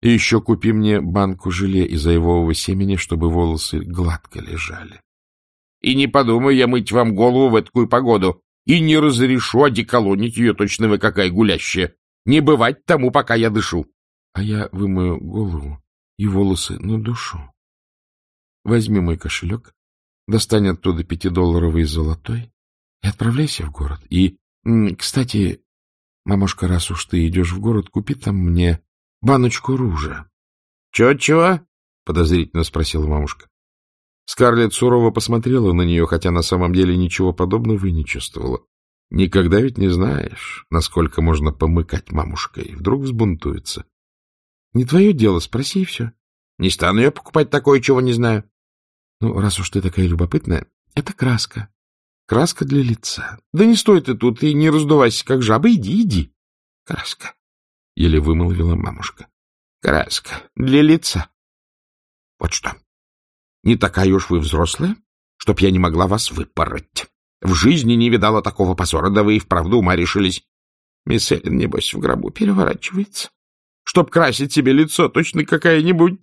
Speaker 3: И еще купи мне банку желе из айвового семени, чтобы волосы гладко лежали.
Speaker 2: И не подумаю я мыть вам голову в такую погоду. И не разрешу одеколонить ее, точно вы какая гулящая. Не бывать тому, пока я дышу.
Speaker 3: А я вымою голову и волосы на душу. Возьми мой кошелек, достань оттуда пятидолларовый золотой и отправляйся в город. И, кстати, мамушка, раз уж ты идешь в город, купи там мне баночку ружа.
Speaker 2: Чё, — Чего-чего?
Speaker 3: — подозрительно спросила мамушка. Скарлетт сурово посмотрела на нее, хотя на самом деле ничего подобного и не чувствовала. Никогда ведь не знаешь, насколько можно помыкать мамушкой. Вдруг взбунтуется. — Не твое дело, спроси и все.
Speaker 2: — Не стану я покупать такое, чего не знаю.
Speaker 3: — Ну, раз уж ты такая любопытная, это краска. Краска для лица.
Speaker 2: — Да не стой ты тут и не раздувайся, как жаба. Иди, иди.
Speaker 3: — Краска, — еле вымолвила мамушка.
Speaker 2: — Краска для лица. — Вот что. Не такая уж вы взрослая, чтоб я не могла вас выпороть. В жизни не видала такого позора, да вы и вправду ума решились. Мисс Эллен, небось, в гробу переворачивается чтоб красить себе лицо, точно какая-нибудь.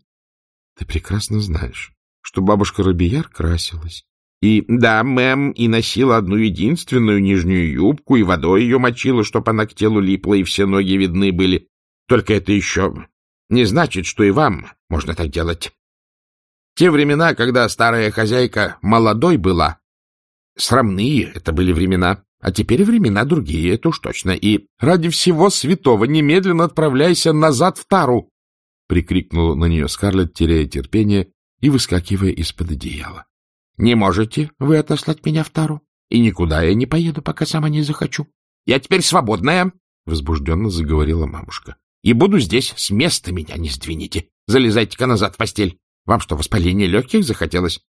Speaker 3: Ты прекрасно знаешь, что бабушка Робияр красилась.
Speaker 2: И, да, мэм, и носила одну единственную нижнюю юбку, и водой ее мочила, чтоб она к телу липла, и все ноги видны были. Только это еще не значит, что и вам можно так делать. Те времена, когда старая хозяйка молодой была, срамные это были времена. А теперь времена другие, это уж точно. И ради всего святого немедленно отправляйся назад в Тару! — прикрикнула на нее Скарлетт, теряя терпение и выскакивая из-под одеяла. — Не можете вы отослать меня в Тару? И никуда я не поеду, пока сама не захочу. Я теперь свободная! — возбужденно заговорила мамушка. — И буду здесь, с места меня не сдвинете. Залезайте-ка назад в постель. Вам что, воспаление легких захотелось?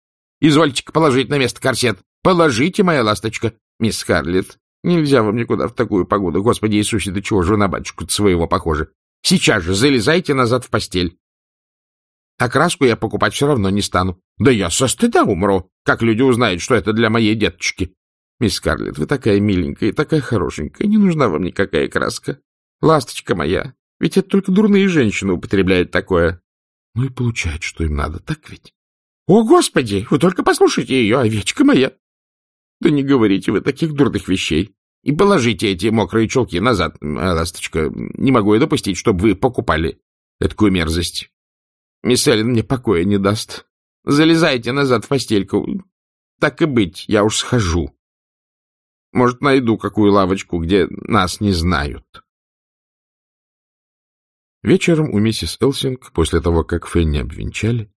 Speaker 2: Извольте-ка положить на место корсет. Положите, моя ласточка. Мисс Харлетт, нельзя вам никуда в такую погоду. Господи Иисусе, да чего же батюшку своего похожи? Сейчас же залезайте назад в постель. А краску я покупать все равно не стану. Да я со стыда умру, как люди узнают, что это для моей деточки. Мисс Скарлетт, вы такая миленькая и такая хорошенькая, не нужна вам никакая краска. Ласточка моя, ведь это только дурные женщины употребляют такое.
Speaker 3: Ну и получают, что им надо, так ведь?
Speaker 2: О, Господи, вы только послушайте ее, овечка моя. Да не говорите вы таких дурных вещей. И положите эти мокрые чулки назад, ласточка. Не могу я допустить, чтобы вы покупали такую мерзость. Мисс Эллен мне покоя не даст. Залезайте назад в постельку. Так и быть, я уж схожу. Может, найду какую лавочку, где нас не знают.
Speaker 3: Вечером у миссис Элсинг, после того, как Фенни обвенчали,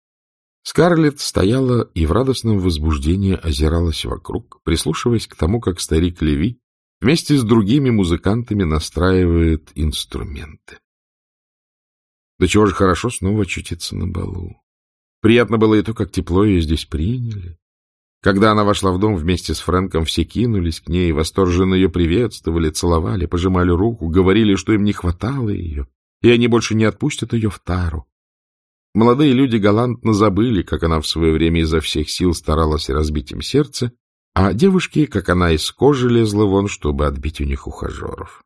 Speaker 3: Скарлетт стояла и в радостном возбуждении озиралась вокруг, прислушиваясь к тому, как старик Леви вместе с другими музыкантами настраивает инструменты. Да чего же хорошо снова очутиться на балу. Приятно было и то, как тепло ее здесь приняли. Когда она вошла в дом вместе с Фрэнком, все кинулись к ней, восторженно ее приветствовали, целовали, пожимали руку, говорили, что им не хватало ее, и они больше не отпустят ее в тару. Молодые люди галантно забыли, как она в свое время изо всех сил старалась разбить им сердце, а девушки, как она из кожи лезла вон, чтобы отбить у них ухажеров.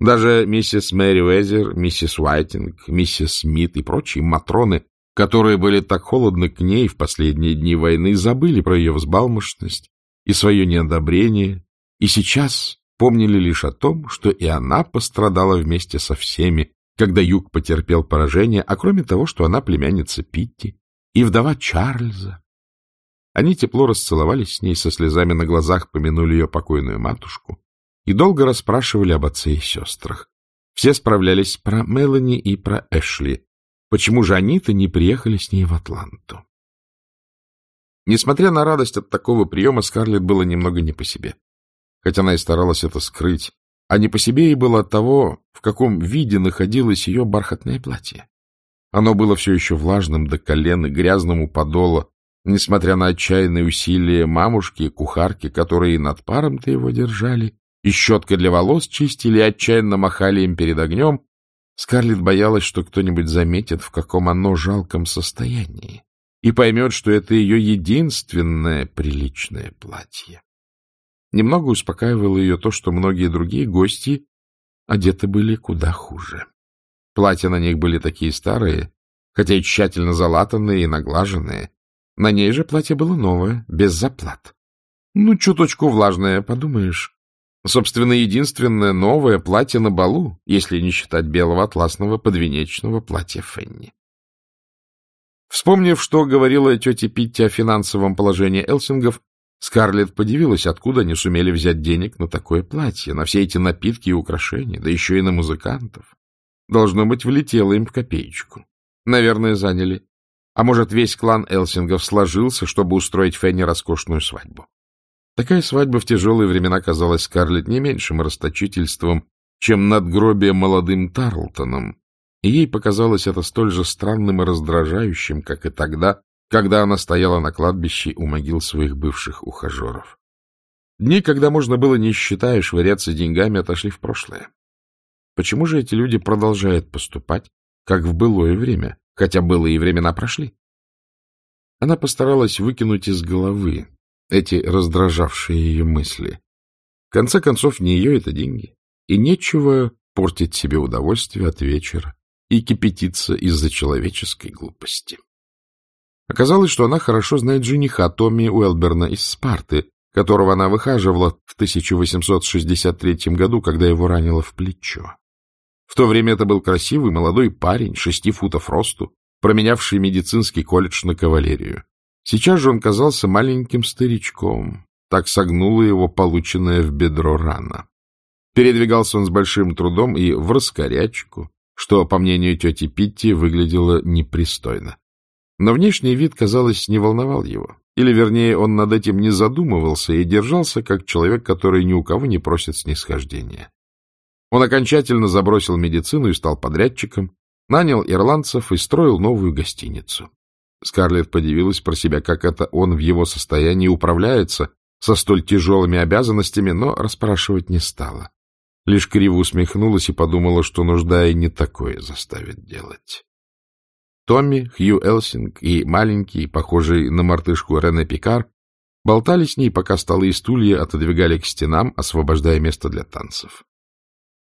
Speaker 3: Даже миссис Мэри Уэзер, миссис Уайтинг, миссис Смит и прочие матроны, которые были так холодны к ней в последние дни войны, забыли про ее взбалмошность и свое неодобрение, и сейчас помнили лишь о том, что и она пострадала вместе со всеми, когда Юг потерпел поражение, а кроме того, что она племянница Питти и вдова Чарльза. Они тепло расцеловались с ней, со слезами на глазах помянули ее покойную матушку и долго расспрашивали об отце и сестрах. Все справлялись про Мелани и про Эшли. Почему же они-то не приехали с ней в Атланту? Несмотря на радость от такого приема, Скарлетт было немного не по себе. Хотя она и старалась это скрыть,
Speaker 1: а не по себе ей было от того, в каком виде находилось ее бархатное платье. Оно было все еще влажным до колен и грязным у подола, несмотря на отчаянные усилия мамушки и кухарки, которые над паром-то его держали, и щеткой для волос чистили, отчаянно махали им перед огнем, Скарлетт боялась, что кто-нибудь заметит, в каком оно жалком состоянии, и поймет, что это ее единственное приличное платье. Немного успокаивало ее то, что многие другие гости одеты были куда хуже. Платья на них были такие старые, хотя и тщательно залатанные и наглаженные. На ней же платье было новое, без заплат. Ну, чуточку влажное, подумаешь. Собственно, единственное новое платье на балу, если не считать белого атласного подвенечного платья Фенни. Вспомнив, что говорила тетя Питти о финансовом положении Элсингов, Скарлетт подивилась, откуда они сумели взять денег на такое платье, на все эти напитки и украшения, да еще и на музыкантов. Должно быть, влетело им в копеечку. Наверное, заняли. А может, весь клан Элсингов сложился, чтобы устроить Фенни роскошную свадьбу. Такая свадьба в тяжелые времена казалась Скарлетт не меньшим расточительством, чем надгробие молодым Тарлтоном, и ей показалось это столь же странным и раздражающим, как и тогда, когда она стояла на кладбище у могил своих бывших ухажеров. Дни, когда можно было, не считая, швыряться деньгами, отошли в прошлое. Почему же эти люди продолжают поступать, как в былое время, хотя былые времена прошли? Она постаралась выкинуть из головы эти раздражавшие ее мысли. В конце концов, не ее это деньги, и нечего портить себе удовольствие от вечера и кипятиться из-за человеческой глупости. Оказалось, что она хорошо знает жениха Томми Уэлберна из Спарты, которого она выхаживала в 1863 году, когда его ранило в плечо. В то время это был красивый молодой парень, шести футов росту, променявший медицинский колледж на кавалерию. Сейчас же он казался маленьким старичком, так согнула его полученная в бедро рана. Передвигался он с большим трудом и в раскорячку, что, по мнению тети Питти, выглядело непристойно. Но внешний вид, казалось, не волновал его. Или, вернее, он над этим не задумывался и держался, как человек, который ни у кого не просит снисхождения. Он окончательно забросил медицину и стал подрядчиком, нанял ирландцев и строил новую гостиницу. Скарлетт подивилась про себя, как это он в его состоянии управляется со столь тяжелыми обязанностями, но расспрашивать не стала. Лишь криво усмехнулась и подумала, что нужда и не такое заставит делать. Томми, Хью Элсинг и маленький, похожий на мартышку Рене Пикар, болтали с ней, пока столы и стулья отодвигали к стенам, освобождая место для танцев.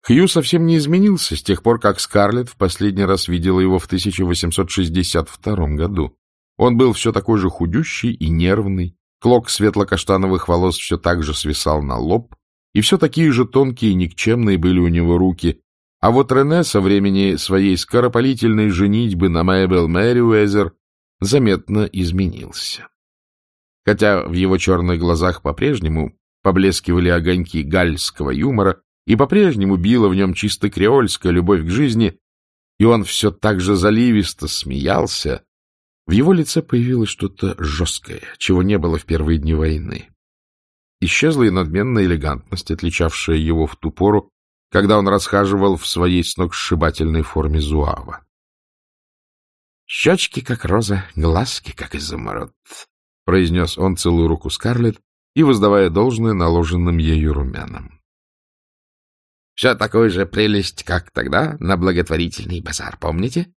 Speaker 1: Хью совсем не изменился с тех пор, как Скарлетт в последний раз видела его в 1862 году. Он был все такой же худющий и нервный, клок светло-каштановых волос все так же свисал на лоб, и все такие же тонкие и никчемные были у него руки, а вот Рене со времени своей скоропалительной женитьбы на Мэйбел Мэриуэзер заметно изменился. Хотя в его черных глазах по-прежнему поблескивали огоньки гальского юмора, и по-прежнему била в нем чисто креольская любовь к жизни, и он все так же заливисто смеялся, в его лице появилось что-то жесткое, чего не было в первые дни войны. Исчезла и надменная элегантность, отличавшая его в ту пору, когда он расхаживал в своей сногсшибательной форме зуава. «Щечки, как роза, глазки, как изумруд», — произнес он, целую руку Скарлетт и воздавая должное наложенным ею румянам. «Все такой же прелесть, как тогда на благотворительный базар, помните?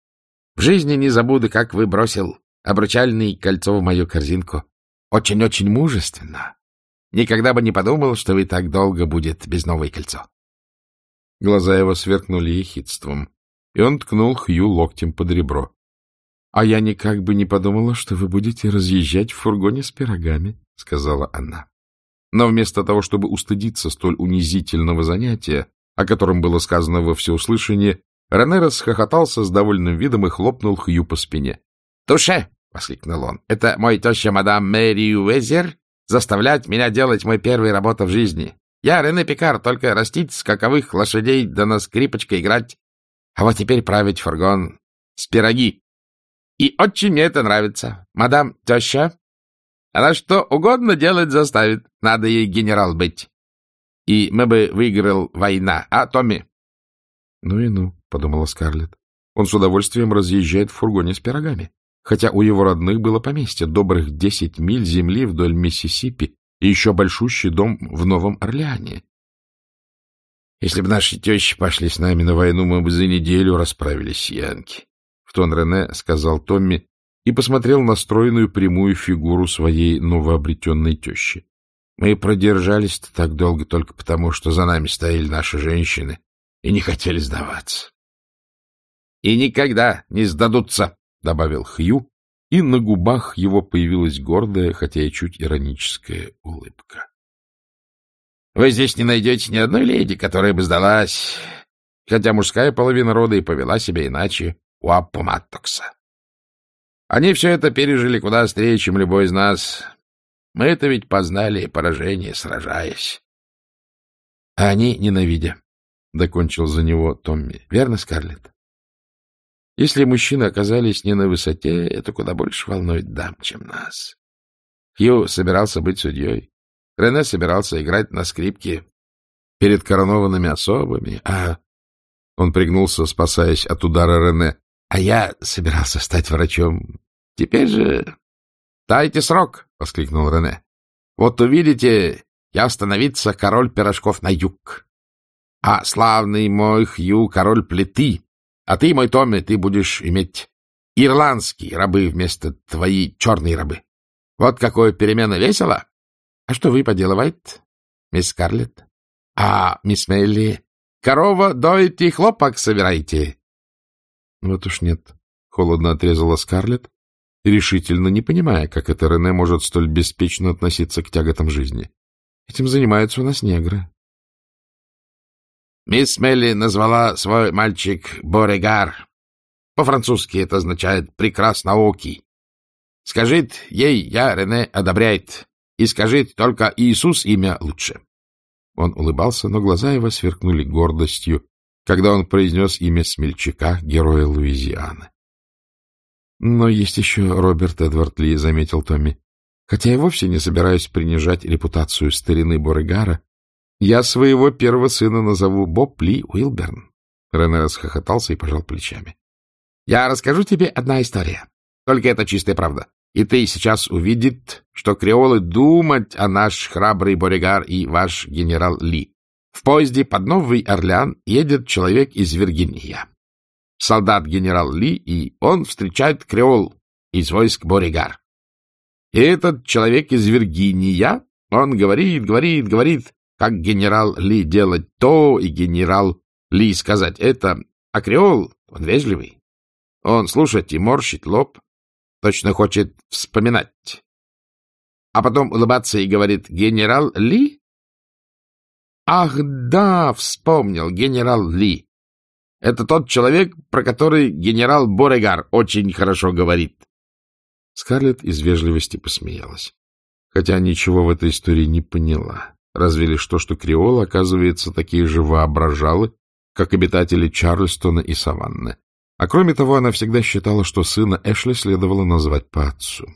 Speaker 1: В жизни не забуду, как вы бросил обручальное кольцо в мою корзинку. Очень-очень мужественно. Никогда бы не подумал, что вы так долго будет без новое кольцо. Глаза его сверкнули ехидством, и он ткнул Хью локтем под ребро. — А я никак бы не подумала, что вы будете разъезжать в фургоне с пирогами, — сказала она. Но вместо того, чтобы устыдиться столь унизительного занятия, о котором было сказано во всеуслышание, Рене расхохотался с довольным видом и хлопнул Хью по спине. — Туше! — воскликнул он. — Это мой теща мадам Мэри Уэзер заставлять меня делать мой первый работа в жизни. Я Рене Пикар, только растить скаковых лошадей да на скрипочке играть. А вот теперь править фургон с пироги. И очень мне это нравится. Мадам теща, она что угодно делать заставит. Надо ей генерал быть.
Speaker 2: И мы бы выиграл война, а, Томми?
Speaker 3: — Ну и ну, — подумала Скарлетт. Он с удовольствием разъезжает в фургоне с пирогами, хотя у его родных было поместье, добрых десять миль земли вдоль Миссисипи и еще большущий дом в Новом Орлеане.
Speaker 2: Если бы наши тещи пошли с нами на войну, мы бы за неделю расправились с Янки, — в тон Рене сказал Томми и посмотрел на стройную прямую фигуру своей новообретенной тещи. Мы продержались-то так долго только потому, что за нами стояли наши женщины и не хотели сдаваться. — И никогда не сдадутся, — добавил Хью, и на губах его появилась гордая, хотя и чуть ироническая улыбка. — Вы здесь не найдете ни одной леди, которая бы сдалась, хотя мужская половина рода и повела себя иначе у Аппоматтокса. Они все это пережили куда острее, чем любой из нас. Мы это ведь познали поражение, сражаясь. А они ненавидя, — докончил за него Томми. — Верно, Скарлетт? Если мужчины оказались не на высоте, это куда больше волнует дам, чем нас. Хью собирался быть судьей. Рене собирался играть на скрипке перед коронованными особами, а... Он пригнулся, спасаясь от удара Рене. А я собирался стать врачом. Теперь же... Дайте срок, — воскликнул Рене. Вот увидите, я становиться король пирожков на юг. А славный мой Хью — король плиты, а ты, мой Томми, ты будешь иметь ирландские рабы вместо твоей черной рабы. Вот какое перемена весело. А что вы поделываете, мисс Скарлетт? А, мисс Мелли, корова доите и хлопок собираете?
Speaker 3: Вот уж нет, — холодно отрезала Скарлетт, решительно не понимая, как это Рене может столь беспечно относиться к тяготам жизни. Этим занимаются у нас негры.
Speaker 2: Мисс Мелли назвала свой мальчик Борегар. По-французски это означает «прекрасноокий». Скажит ей, я, Рене, одобряет. И скажит только Иисус имя лучше.
Speaker 3: Он улыбался, но глаза его сверкнули гордостью, когда он произнес имя смельчака, героя Луизианы. Но есть еще Роберт Эдвард Ли, — заметил Томми. Хотя я вовсе не собираюсь принижать репутацию старины Борегара, я своего первого сына назову Боб Ли Уилберн. Рене расхохотался и пожал плечами.
Speaker 2: — Я расскажу тебе одна история. Только это чистая правда. И ты сейчас увидит, что креолы думать о наш храбрый Боригар и ваш генерал Ли. В поезде под Новый Орлеан едет человек из Виргинии. Солдат генерал Ли, и он встречает креол из войск Боригар. И этот человек из Виргиния, он говорит, говорит, говорит, как генерал Ли делать то, и генерал Ли сказать это, а креол, он вежливый. Он слушает и морщит лоб, точно хочет вспоминать. А потом улыбаться и говорит «Генерал Ли?» Ах, да, вспомнил, генерал Ли. Это тот человек, про который генерал Борегар очень хорошо говорит.
Speaker 3: Скарлетт из вежливости посмеялась, хотя ничего в этой истории не поняла. Разве лишь то, что креолы, оказывается, такие же воображалы, как обитатели Чарльстона и Саванны. А кроме того, она всегда считала, что сына Эшли следовало назвать по отцу.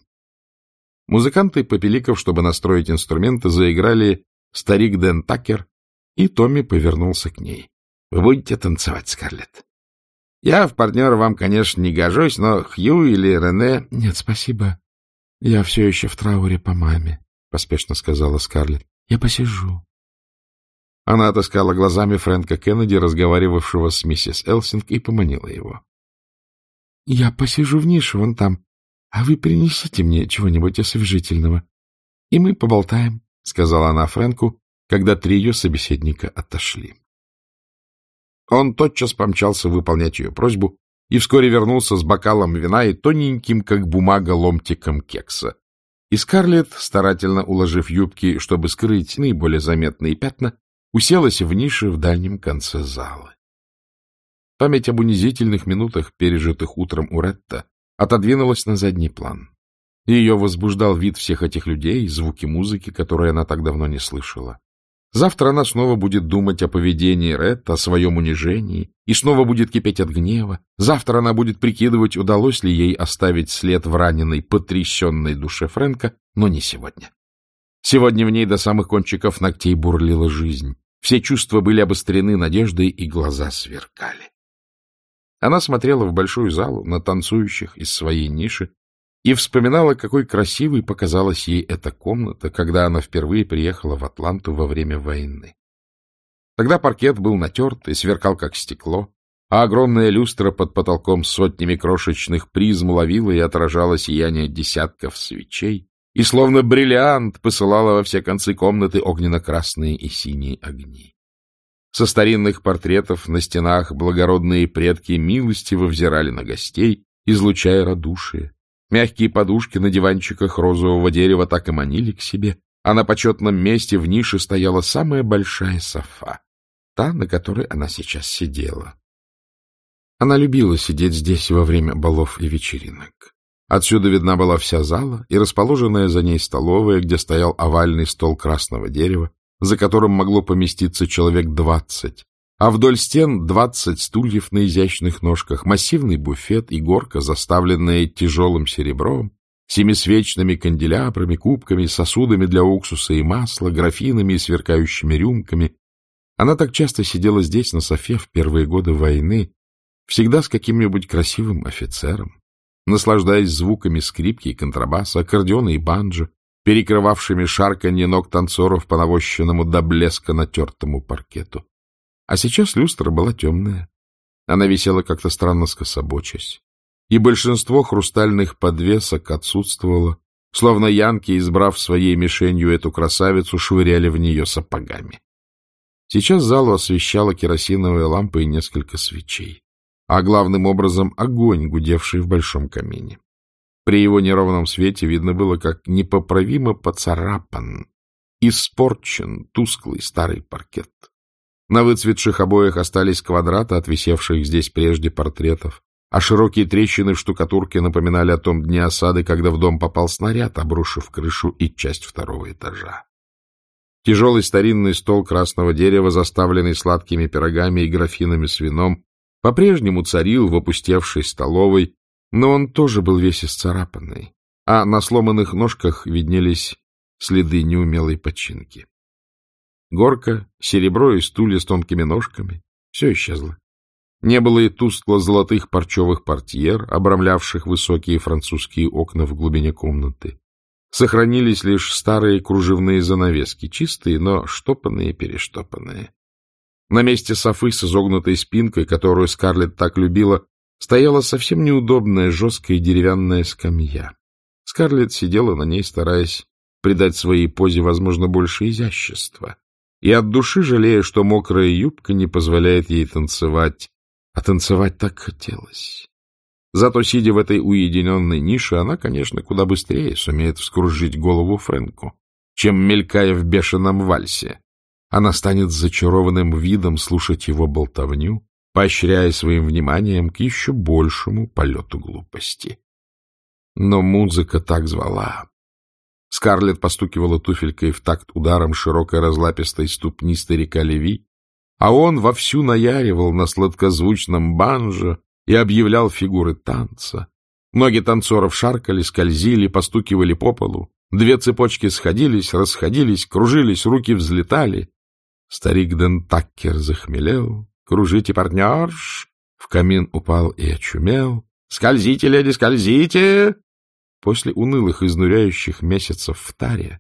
Speaker 3: Музыканты, попеликов, чтобы настроить инструменты, заиграли старик Дэн Такер, и Томми повернулся к ней. — Вы будете танцевать, Скарлетт? — Я в партнер вам, конечно, не гожусь, но Хью или Рене... — Нет, спасибо. Я все еще в трауре по маме, — поспешно сказала Скарлетт. Я посижу. Она отыскала глазами Фрэнка Кеннеди, разговаривавшего с миссис Элсинг, и поманила его. — Я посижу в нише вон там, а вы принесите мне чего-нибудь освежительного, и мы поболтаем, — сказала она Фрэнку, когда три ее собеседника отошли. Он тотчас помчался выполнять ее просьбу и вскоре вернулся с бокалом вина и тоненьким, как бумага, ломтиком кекса. И Скарлетт, старательно уложив юбки, чтобы скрыть наиболее заметные пятна, уселась в нише в дальнем конце зала. Память об унизительных минутах, пережитых утром у Ретта, отодвинулась на задний план. Ее возбуждал вид всех этих людей, звуки музыки, которые она так давно не слышала. Завтра она снова будет думать о поведении Ретта, о своем унижении, и снова будет кипеть от гнева. Завтра она будет прикидывать, удалось ли ей оставить след в раненой, потрясенной душе Фрэнка, но не сегодня.
Speaker 1: Сегодня в ней до самых кончиков ногтей бурлила жизнь. Все чувства были обострены надеждой, и глаза сверкали. Она смотрела в большую залу на танцующих из своей ниши и вспоминала, какой красивой показалась ей эта комната, когда она впервые приехала в Атланту во время войны. Тогда паркет был натерт и сверкал, как стекло, а огромная люстра под потолком сотнями крошечных призм ловила и отражала сияние десятков свечей, и словно бриллиант посылала во все концы комнаты огненно-красные и синие огни. Со старинных портретов на стенах благородные предки милостиво взирали на гостей, излучая радушие. Мягкие подушки на диванчиках розового дерева так и манили к себе, а на почетном месте в нише стояла самая большая софа, та, на которой она сейчас сидела. Она любила сидеть здесь во время балов и вечеринок. Отсюда видна была вся зала и расположенная за ней столовая, где стоял овальный стол красного дерева, за которым могло поместиться человек двадцать, а вдоль стен двадцать стульев на изящных ножках, массивный буфет и горка, заставленная тяжелым серебром, семисвечными канделябрами, кубками, сосудами для уксуса и масла, графинами и сверкающими рюмками. Она так часто сидела здесь, на софе, в первые годы войны, всегда с каким-нибудь красивым офицером, наслаждаясь звуками скрипки и контрабаса, аккордеона и банджо, перекрывавшими шарканье ног танцоров по навощенному до блеска натертому паркету. А сейчас люстра была темная. Она висела как-то странно скособочась. И большинство хрустальных подвесок отсутствовало, словно янки, избрав своей мишенью эту красавицу, швыряли в нее сапогами. Сейчас залу освещала керосиновая лампа и несколько свечей а главным образом огонь, гудевший в большом камине. При его неровном свете видно было, как непоправимо поцарапан, испорчен тусклый старый паркет. На выцветших обоях остались квадраты от висевших здесь прежде портретов, а широкие трещины в штукатурке напоминали о том дне осады, когда в дом попал снаряд, обрушив крышу и часть второго этажа. Тяжелый старинный стол красного дерева, заставленный сладкими пирогами и графинами с вином, по-прежнему царил в опустевшей столовой, но он тоже был весь исцарапанный, а на сломанных ножках виднелись следы неумелой починки. Горка, серебро и стулья с тонкими ножками — все исчезло. Не было и тускло-золотых парчевых портьер, обрамлявших высокие французские окна в глубине комнаты. Сохранились лишь старые кружевные занавески, чистые, но штопанные-перештопанные. На месте софы с изогнутой спинкой, которую Скарлетт так любила, стояла совсем неудобная жесткая деревянная скамья. Скарлетт сидела на ней, стараясь придать своей позе, возможно, больше изящества, и от души жалея, что мокрая юбка не позволяет ей танцевать, а танцевать так хотелось. Зато, сидя в этой уединенной нише, она, конечно, куда быстрее сумеет вскружить голову Фрэнку, чем мелькая в бешеном вальсе. Она станет зачарованным видом слушать его болтовню, поощряя своим вниманием к еще большему полету глупости. Но музыка так звала. Скарлетт постукивала туфелькой в такт ударом широкой разлапистой ступни старика Леви, а он вовсю наяривал на сладкозвучном банджо и объявлял фигуры танца. Ноги танцоров шаркали, скользили, постукивали по полу. Две цепочки сходились, расходились, кружились, руки взлетали. Старик Дентаккер захмелел. «Кружите, партнерш!» В камин упал и очумел. «Скользите, леди, скользите!» После унылых, изнуряющих месяцев в таре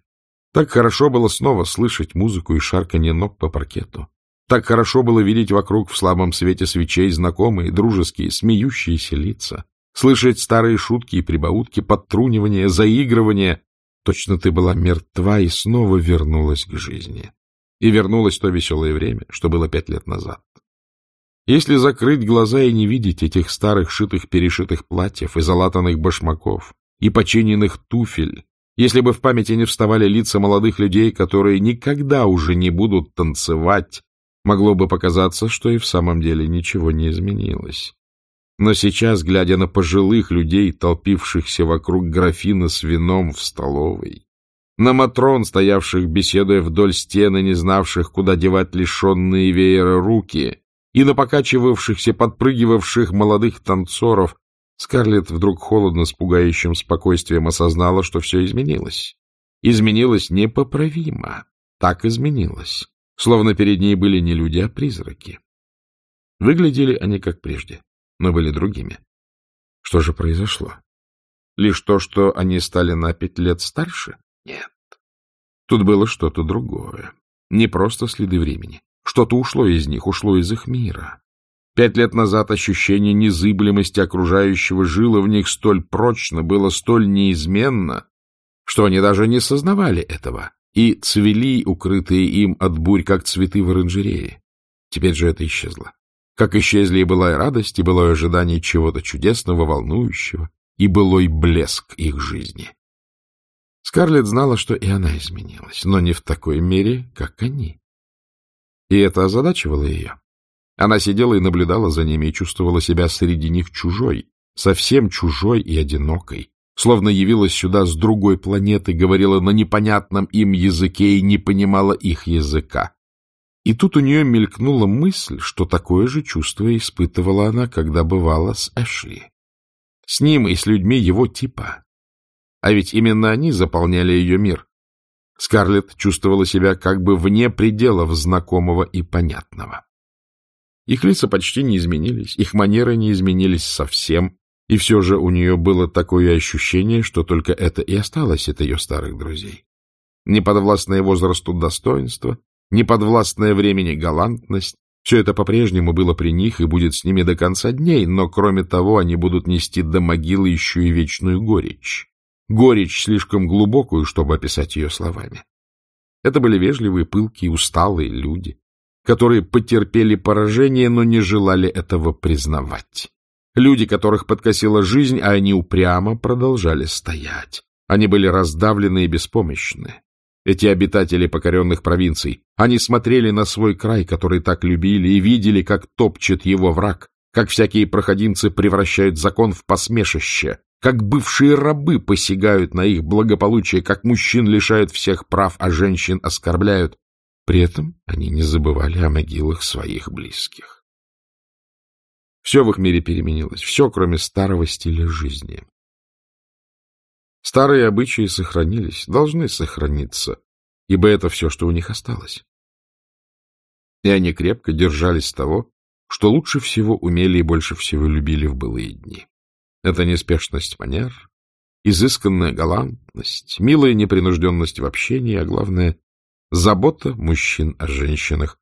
Speaker 1: так хорошо было снова слышать музыку и шарканье ног по паркету. Так хорошо было видеть вокруг в слабом свете свечей знакомые, дружеские, смеющиеся лица, слышать старые шутки и прибаутки, подтрунивания, заигрывания. Точно ты была мертва и снова вернулась к жизни и вернулось то веселое время, что было пять лет назад. Если закрыть глаза и не видеть этих старых шитых-перешитых платьев и залатанных башмаков, и починенных туфель, если бы в памяти не вставали лица молодых людей, которые никогда уже не будут танцевать, могло бы показаться, что и в самом деле ничего не изменилось. Но сейчас, глядя на пожилых людей, толпившихся вокруг графина с вином в столовой, на Матрон, стоявших, беседуя вдоль стены, не знавших, куда девать лишенные веера руки, и на покачивавшихся, подпрыгивавших молодых танцоров, Скарлетт вдруг холодно с пугающим спокойствием осознала, что все изменилось. изменилась непоправимо, так изменилась, словно перед ней были не люди, а призраки. Выглядели они как прежде, но были другими. Что же произошло? Лишь то, что они стали на пять лет старше? Нет. Тут было что-то другое. Не просто следы времени. Что-то ушло из них, ушло из их мира. Пять лет назад ощущение незыблемости окружающего жило в них столь прочно, было столь неизменно, что они даже не сознавали этого и цвели, укрытые им от бурь, как цветы в оранжерее. Теперь же это исчезло. Как исчезли и былая радость, и былое ожидание чего-то чудесного, волнующего, и былой блеск их жизни. Скарлетт знала, что и она изменилась, но не в такой мере, как они. И это озадачивало ее. Она сидела и наблюдала за ними и чувствовала себя среди них чужой, совсем чужой и одинокой, словно явилась сюда с другой планеты, говорила на непонятном им языке и не понимала их языка. И тут у нее мелькнула мысль, что такое же чувство испытывала она, когда бывала с Эшли. С ним и с людьми его типа. А ведь именно они заполняли ее мир. Скарлетт чувствовала себя как бы вне пределов знакомого и понятного. Их лица почти не изменились, их манеры не изменились совсем, и все же у нее было такое ощущение, что только это и осталось от ее старых друзей. Неподвластное возрасту достоинство, неподвластное времени галантность, все это по-прежнему было при них и будет с ними до конца дней, но кроме того они будут нести до могилы еще и вечную горечь. Горечь слишком глубокую, чтобы описать ее словами. Это были вежливые, пылкие, усталые люди, которые потерпели поражение, но не желали этого признавать. Люди, которых подкосила жизнь, а они упрямо продолжали стоять. Они были раздавлены и беспомощны. Эти обитатели покоренных провинций, они смотрели на свой край, который так любили, и видели, как топчет его враг, как всякие проходимцы превращают закон в посмешище, как бывшие рабы посягают на их благополучие, как мужчин лишают всех прав, а женщин оскорбляют. При этом они не забывали о могилах своих близких. Все в их мире переменилось, все, кроме старого стиля жизни. Старые обычаи сохранились, должны сохраниться, ибо это все, что у них осталось. И они крепко держались того, что лучше всего умели и больше всего любили в былые дни. Это неспешность манер, изысканная галантность, милая непринужденность в общении, а главное — забота мужчин о женщинах,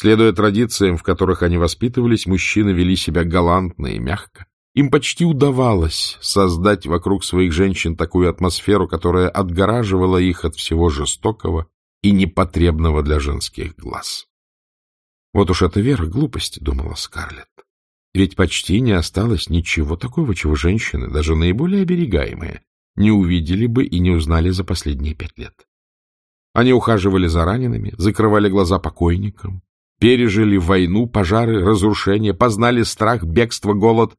Speaker 1: Следуя традициям, в которых они воспитывались, мужчины вели себя галантно и мягко. Им почти удавалось создать вокруг своих женщин такую атмосферу, которая отгораживала их от всего жестокого и непотребного для женских глаз. Вот уж это вера глупости, — думала Скарлетт. Ведь почти не осталось ничего такого, чего женщины, даже наиболее оберегаемые, не увидели бы и не узнали за последние пять лет. Они ухаживали за ранеными, закрывали глаза покойникам, пережили войну, пожары, разрушения, познали страх, бегство, голод.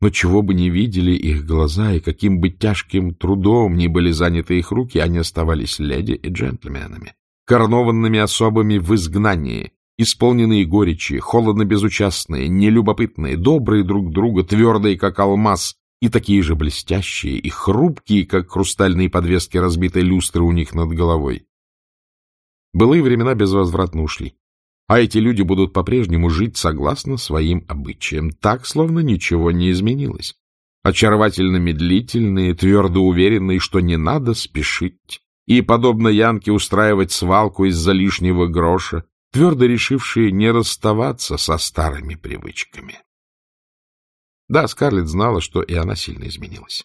Speaker 1: Но чего бы не видели их глаза и каким бы тяжким трудом ни были заняты их руки, они оставались леди и джентльменами, коронованными особами в изгнании, исполненные горечи, холодно-безучастные, нелюбопытные, добрые друг друга, твердые, как алмаз, и такие же блестящие и хрупкие, как хрустальные подвески разбитой люстры у них над головой. Былые времена безвозвратно ушли а эти люди будут по-прежнему жить согласно своим обычаям, так, словно ничего не изменилось. Очаровательно медлительные, твердо уверенные, что не надо спешить, и, подобно Янке, устраивать свалку из-за лишнего гроша, твердо решившие не расставаться со старыми привычками. Да, Скарлетт знала, что и она сильно изменилась.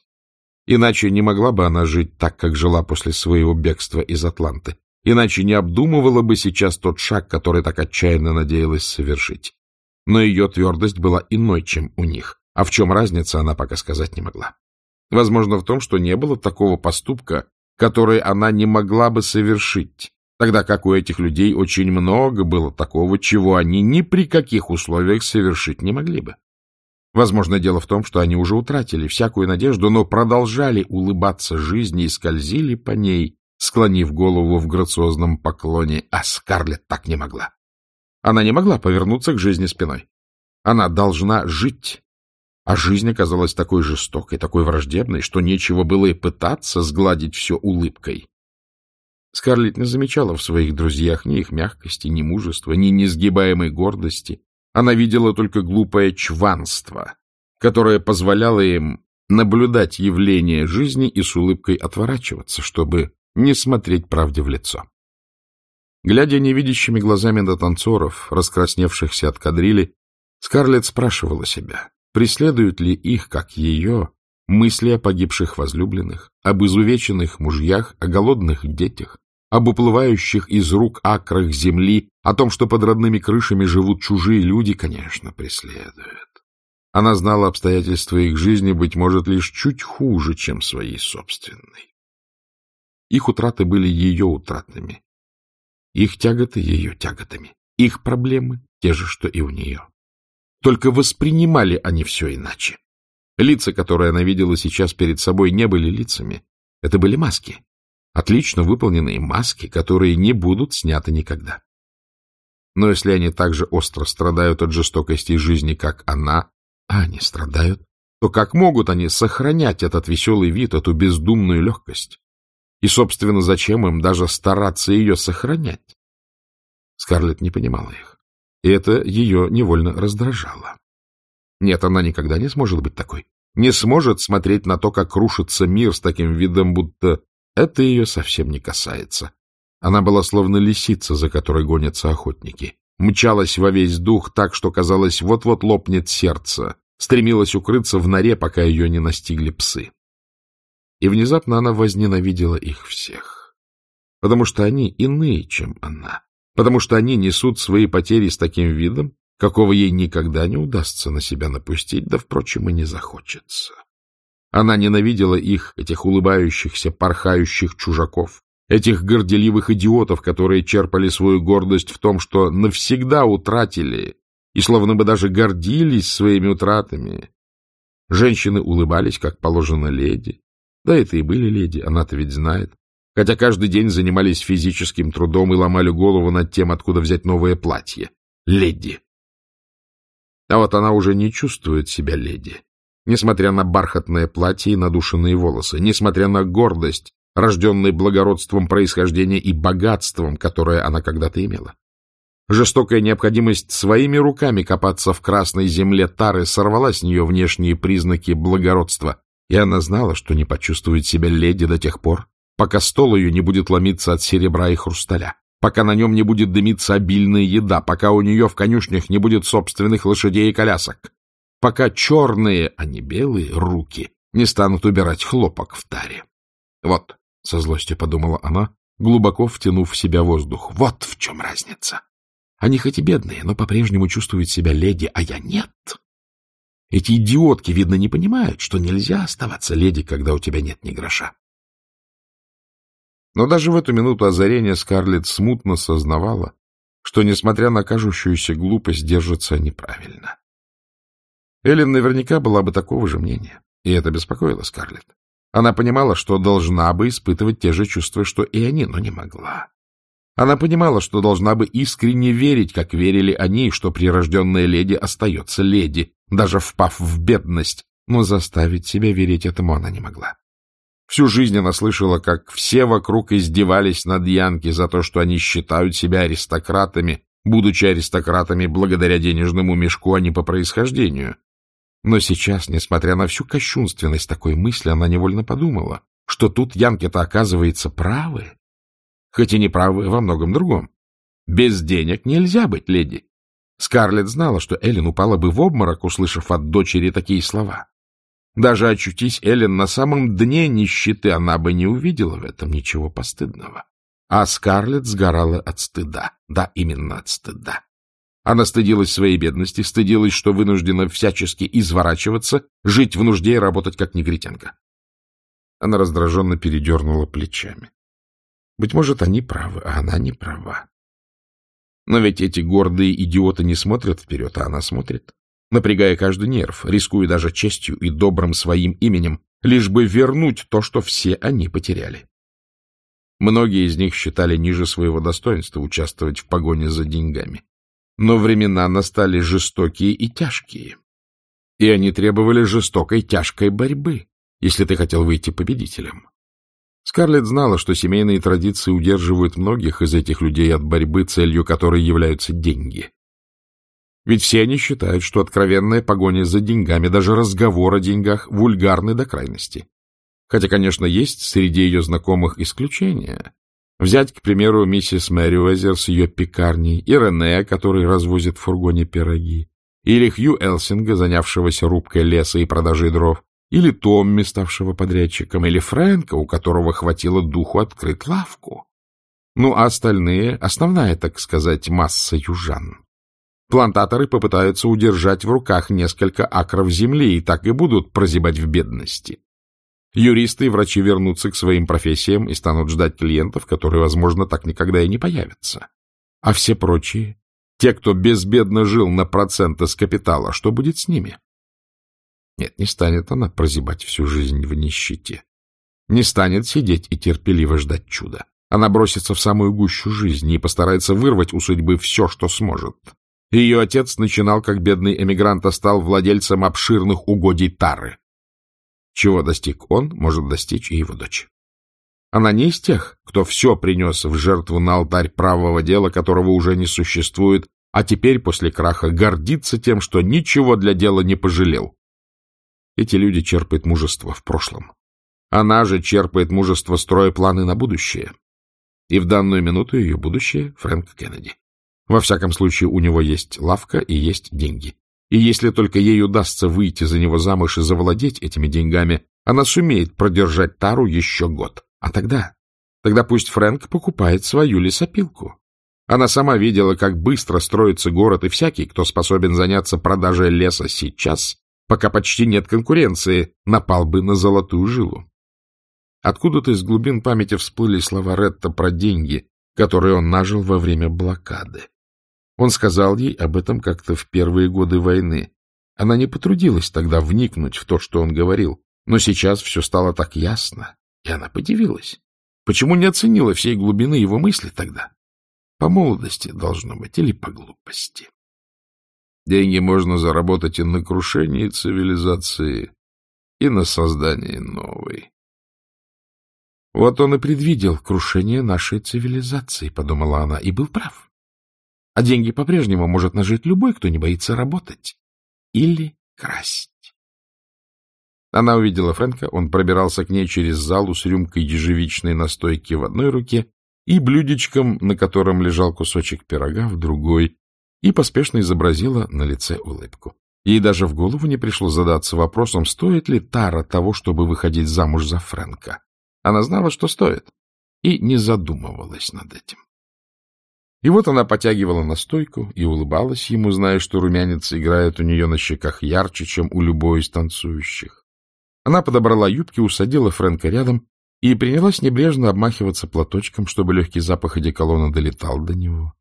Speaker 1: Иначе не могла бы она жить так, как жила после своего бегства из Атланты иначе не обдумывала бы сейчас тот шаг, который так отчаянно надеялась совершить. Но ее твердость была иной, чем у них, а в чем разница, она пока сказать не могла. Возможно, в том, что не было такого поступка, который она не могла бы совершить, тогда как у этих людей очень много было такого, чего они ни при каких условиях совершить не могли бы. Возможно, дело в том, что они уже утратили всякую надежду, но продолжали улыбаться жизни и скользили по ней, склонив голову в грациозном поклоне, а Скарлетт так не могла. Она не могла повернуться к жизни спиной. Она должна жить. а жизнь оказалась такой жестокой, такой враждебной, что нечего было и пытаться сгладить все улыбкой. Скарлетт не замечала в своих друзьях ни их мягкости, ни мужества, ни несгибаемой гордости. Она видела только глупое чванство, которое позволяло им наблюдать явление жизни и с улыбкой отворачиваться, чтобы не смотреть правде в лицо. Глядя невидящими глазами на танцоров, раскрасневшихся от кадрили, Скарлетт спрашивала себя, преследуют ли их, как ее, мысли о погибших возлюбленных, об изувеченных мужьях, о голодных детях, об уплывающих из рук акрах земли, о том, что под родными крышами живут чужие люди, конечно, преследуют. Она знала обстоятельства их жизни, быть может, лишь чуть хуже, чем своей собственной. Их утраты были ее утратами, их тяготы ее тяготами, их проблемы те же, что и у нее. Только воспринимали они все иначе. Лица, которые она видела сейчас перед собой, не были лицами. Это были маски. Отлично выполненные маски, которые не будут сняты никогда. Но если они так же остро страдают от жестокости жизни, как она, а они страдают, то как могут они сохранять этот веселый вид, эту бездумную легкость? И, собственно, зачем им даже стараться ее сохранять? Скарлетт не понимала их, и это ее невольно раздражало. Нет, она никогда не сможет быть такой. Не сможет смотреть на то, как рушится мир с таким видом, будто это ее совсем не касается. Она была словно лисица, за которой гонятся охотники. Мчалась во весь дух так, что, казалось, вот-вот лопнет сердце. Стремилась укрыться в норе, пока ее не настигли псы. И внезапно она возненавидела их всех. Потому что они иные, чем она. Потому что они несут свои потери с таким видом, какого ей никогда не удастся на себя напустить, да, впрочем, и не захочется. Она ненавидела их, этих улыбающихся, порхающих чужаков, этих горделивых идиотов, которые черпали свою гордость в том, что навсегда утратили и словно бы даже гордились своими утратами. Женщины улыбались, как положено леди, да это и были леди, она-то ведь знает. Хотя каждый день занимались физическим трудом и ломали голову над тем, откуда взять новое платье. Леди. А вот она уже не чувствует себя леди. Несмотря на бархатное платье и надушенные волосы, несмотря на гордость, рожденной благородством происхождения и богатством, которое она когда-то имела. Жестокая необходимость своими руками копаться в красной земле Тары сорвала с нее внешние признаки благородства, и она знала, что не почувствует себя леди до тех пор, пока стол ее не будет ломиться от серебра и хрусталя, пока на нем не будет дымиться обильная еда, пока у нее в конюшнях не будет собственных лошадей и колясок, пока черные, а не белые, руки не станут убирать хлопок в таре. Вот, — со злостью подумала она, глубоко втянув в себя воздух, — вот в чем разница. Они хоть и бедные, но по-прежнему чувствуют себя леди, а я нет. Эти идиотки, видно, не понимают, что нельзя оставаться леди, когда у тебя нет ни гроша. Но даже в эту минуту озарения Скарлетт смутно сознавала, что, несмотря на кажущуюся глупость, держится неправильно. Эллен наверняка была бы такого же мнения, и это беспокоило Скарлетт. Она понимала, что должна бы испытывать те же чувства, что и они, но не могла. Она понимала, что должна бы искренне верить, как верили они, что прирожденная леди остается леди, даже впав в бедность, но заставить себя верить этому она не могла. Всю жизнь она слышала, как все вокруг издевались над Янки за то, что они считают себя аристократами, будучи аристократами благодаря денежному мешку, а не по происхождению. Но сейчас, несмотря на всю кощунственность такой мысли, она невольно подумала, что тут Янки-то, оказывается, правы, хоть и не правы во многом другом. Без денег нельзя быть леди. Скарлетт знала, что Эллен упала бы в обморок, услышав от дочери такие слова. Даже очутись Эллен на самом дне нищеты, она бы не увидела в этом ничего постыдного. А Скарлетт сгорала от стыда. Да, именно от стыда. Она стыдилась своей бедности, стыдилась, что вынуждена всячески изворачиваться, жить в нужде и работать как негритянка. Она раздраженно передернула плечами. Быть может, они правы, а она не права. Но ведь эти гордые идиоты не смотрят вперед, а она смотрит, напрягая каждый нерв, рискуя даже честью и добрым своим именем, лишь бы вернуть то, что все они потеряли. Многие из них считали ниже своего достоинства участвовать в погоне за деньгами. Но времена настали жестокие и тяжкие. И они требовали жестокой, тяжкой борьбы, если ты хотел выйти победителем. Скарлетт знала, что семейные традиции удерживают многих из этих людей от борьбы, целью которой являются деньги. Ведь все они считают, что откровенная погоня за деньгами, даже разговор о деньгах, вульгарны до крайности. Хотя, конечно, есть среди ее знакомых исключения. Взять, к примеру, миссис Мэри Уэзер с ее пекарней, и Рене, который развозит в фургоне пироги, или Хью Элсинга, занявшегося рубкой леса и продажей дров, или Томми, ставшего подрядчиком, или Фрэнка, у которого хватило духу открыть лавку. Ну, а остальные — основная, так сказать, масса южан. Плантаторы попытаются удержать в руках несколько акров земли и так и будут прозябать в бедности. Юристы и врачи вернутся к своим профессиям и станут ждать клиентов, которые, возможно, так никогда и не появятся. А все прочие, те, кто безбедно жил на проценты с капитала, что будет с ними? Нет, не станет она прозябать всю жизнь в нищете. Не станет сидеть и терпеливо ждать чуда. Она бросится в самую гущу жизни и постарается вырвать у судьбы все, что сможет. Ее отец начинал как бедный эмигрант, а стал владельцем обширных угодий Тары. Чего достиг он, может достичь и его дочь. Она не из тех, кто все принес в жертву на алтарь правого дела, которого уже не существует, а теперь после краха гордится тем, что ничего для дела не пожалел. Эти люди черпают мужество в прошлом. Она же черпает мужество, строя планы на будущее. И в данную минуту ее будущее — Фрэнк Кеннеди. Во всяком случае, у него есть лавка и есть деньги. И если только ей удастся выйти за него замуж и завладеть этими деньгами, она сумеет продержать Тару еще год. А тогда? Тогда пусть Фрэнк покупает свою лесопилку. Она сама видела, как быстро строится город, и всякий, кто способен заняться продажей леса сейчас, пока почти нет конкуренции, напал бы на золотую жилу. Откуда-то из глубин памяти всплыли слова Ретта про деньги, которые он нажил во время блокады. Он сказал ей об этом как-то в первые годы войны. Она не потрудилась тогда вникнуть в то, что он говорил, но сейчас все стало так ясно, и она подивилась. Почему не оценила всей глубины его мысли тогда? По молодости, должно быть, или по глупости. Деньги можно заработать и на крушении цивилизации, и на создании новой. Вот он и предвидел крушение нашей цивилизации, — подумала она, — и был прав. А деньги по-прежнему может нажить любой, кто не боится работать. Или красть. Она увидела Фрэнка, он пробирался к ней через залу с рюмкой ежевичной настойки в одной руке и блюдечком, на котором лежал кусочек пирога, в другой, и поспешно изобразила на лице улыбку. Ей даже в голову не пришло задаться вопросом, стоит ли Тара того, чтобы выходить замуж за Фрэнка. Она знала, что стоит, и не задумывалась над этим. И вот она потягивала настойку и улыбалась ему, зная, что румянец играет у нее на щеках ярче, чем у любой из танцующих. Она подобрала юбки, усадила Фрэнка рядом и принялась небрежно обмахиваться платочком, чтобы легкий запах одеколона долетал до него.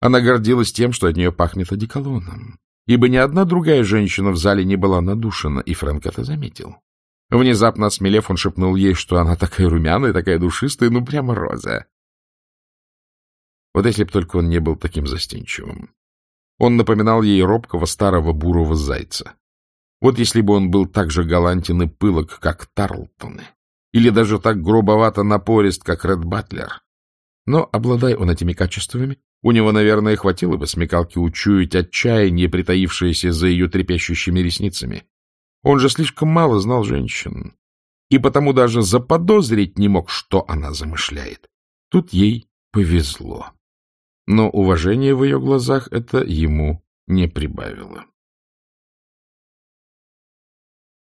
Speaker 1: Она гордилась тем, что от нее пахнет одеколоном, ибо ни одна другая женщина в зале не была надушена, и Фрэнк это заметил. Внезапно осмелев, он шепнул ей, что она такая румяная, такая душистая, ну прямо роза. Вот если б только он не был таким застенчивым. Он напоминал ей робкого старого бурого зайца. Вот если бы он был так же галантен и пылок, как Тарлтоны, или даже так грубовато напорист, как Ред Батлер. Но, обладая он этими качествами, у него, наверное, хватило бы смекалки учуять отчаяние, притаившееся за ее трепещущими ресницами. Он же слишком мало знал женщин, и потому даже заподозрить не мог, что она замышляет. Тут ей повезло но уважение в ее глазах это ему не прибавило.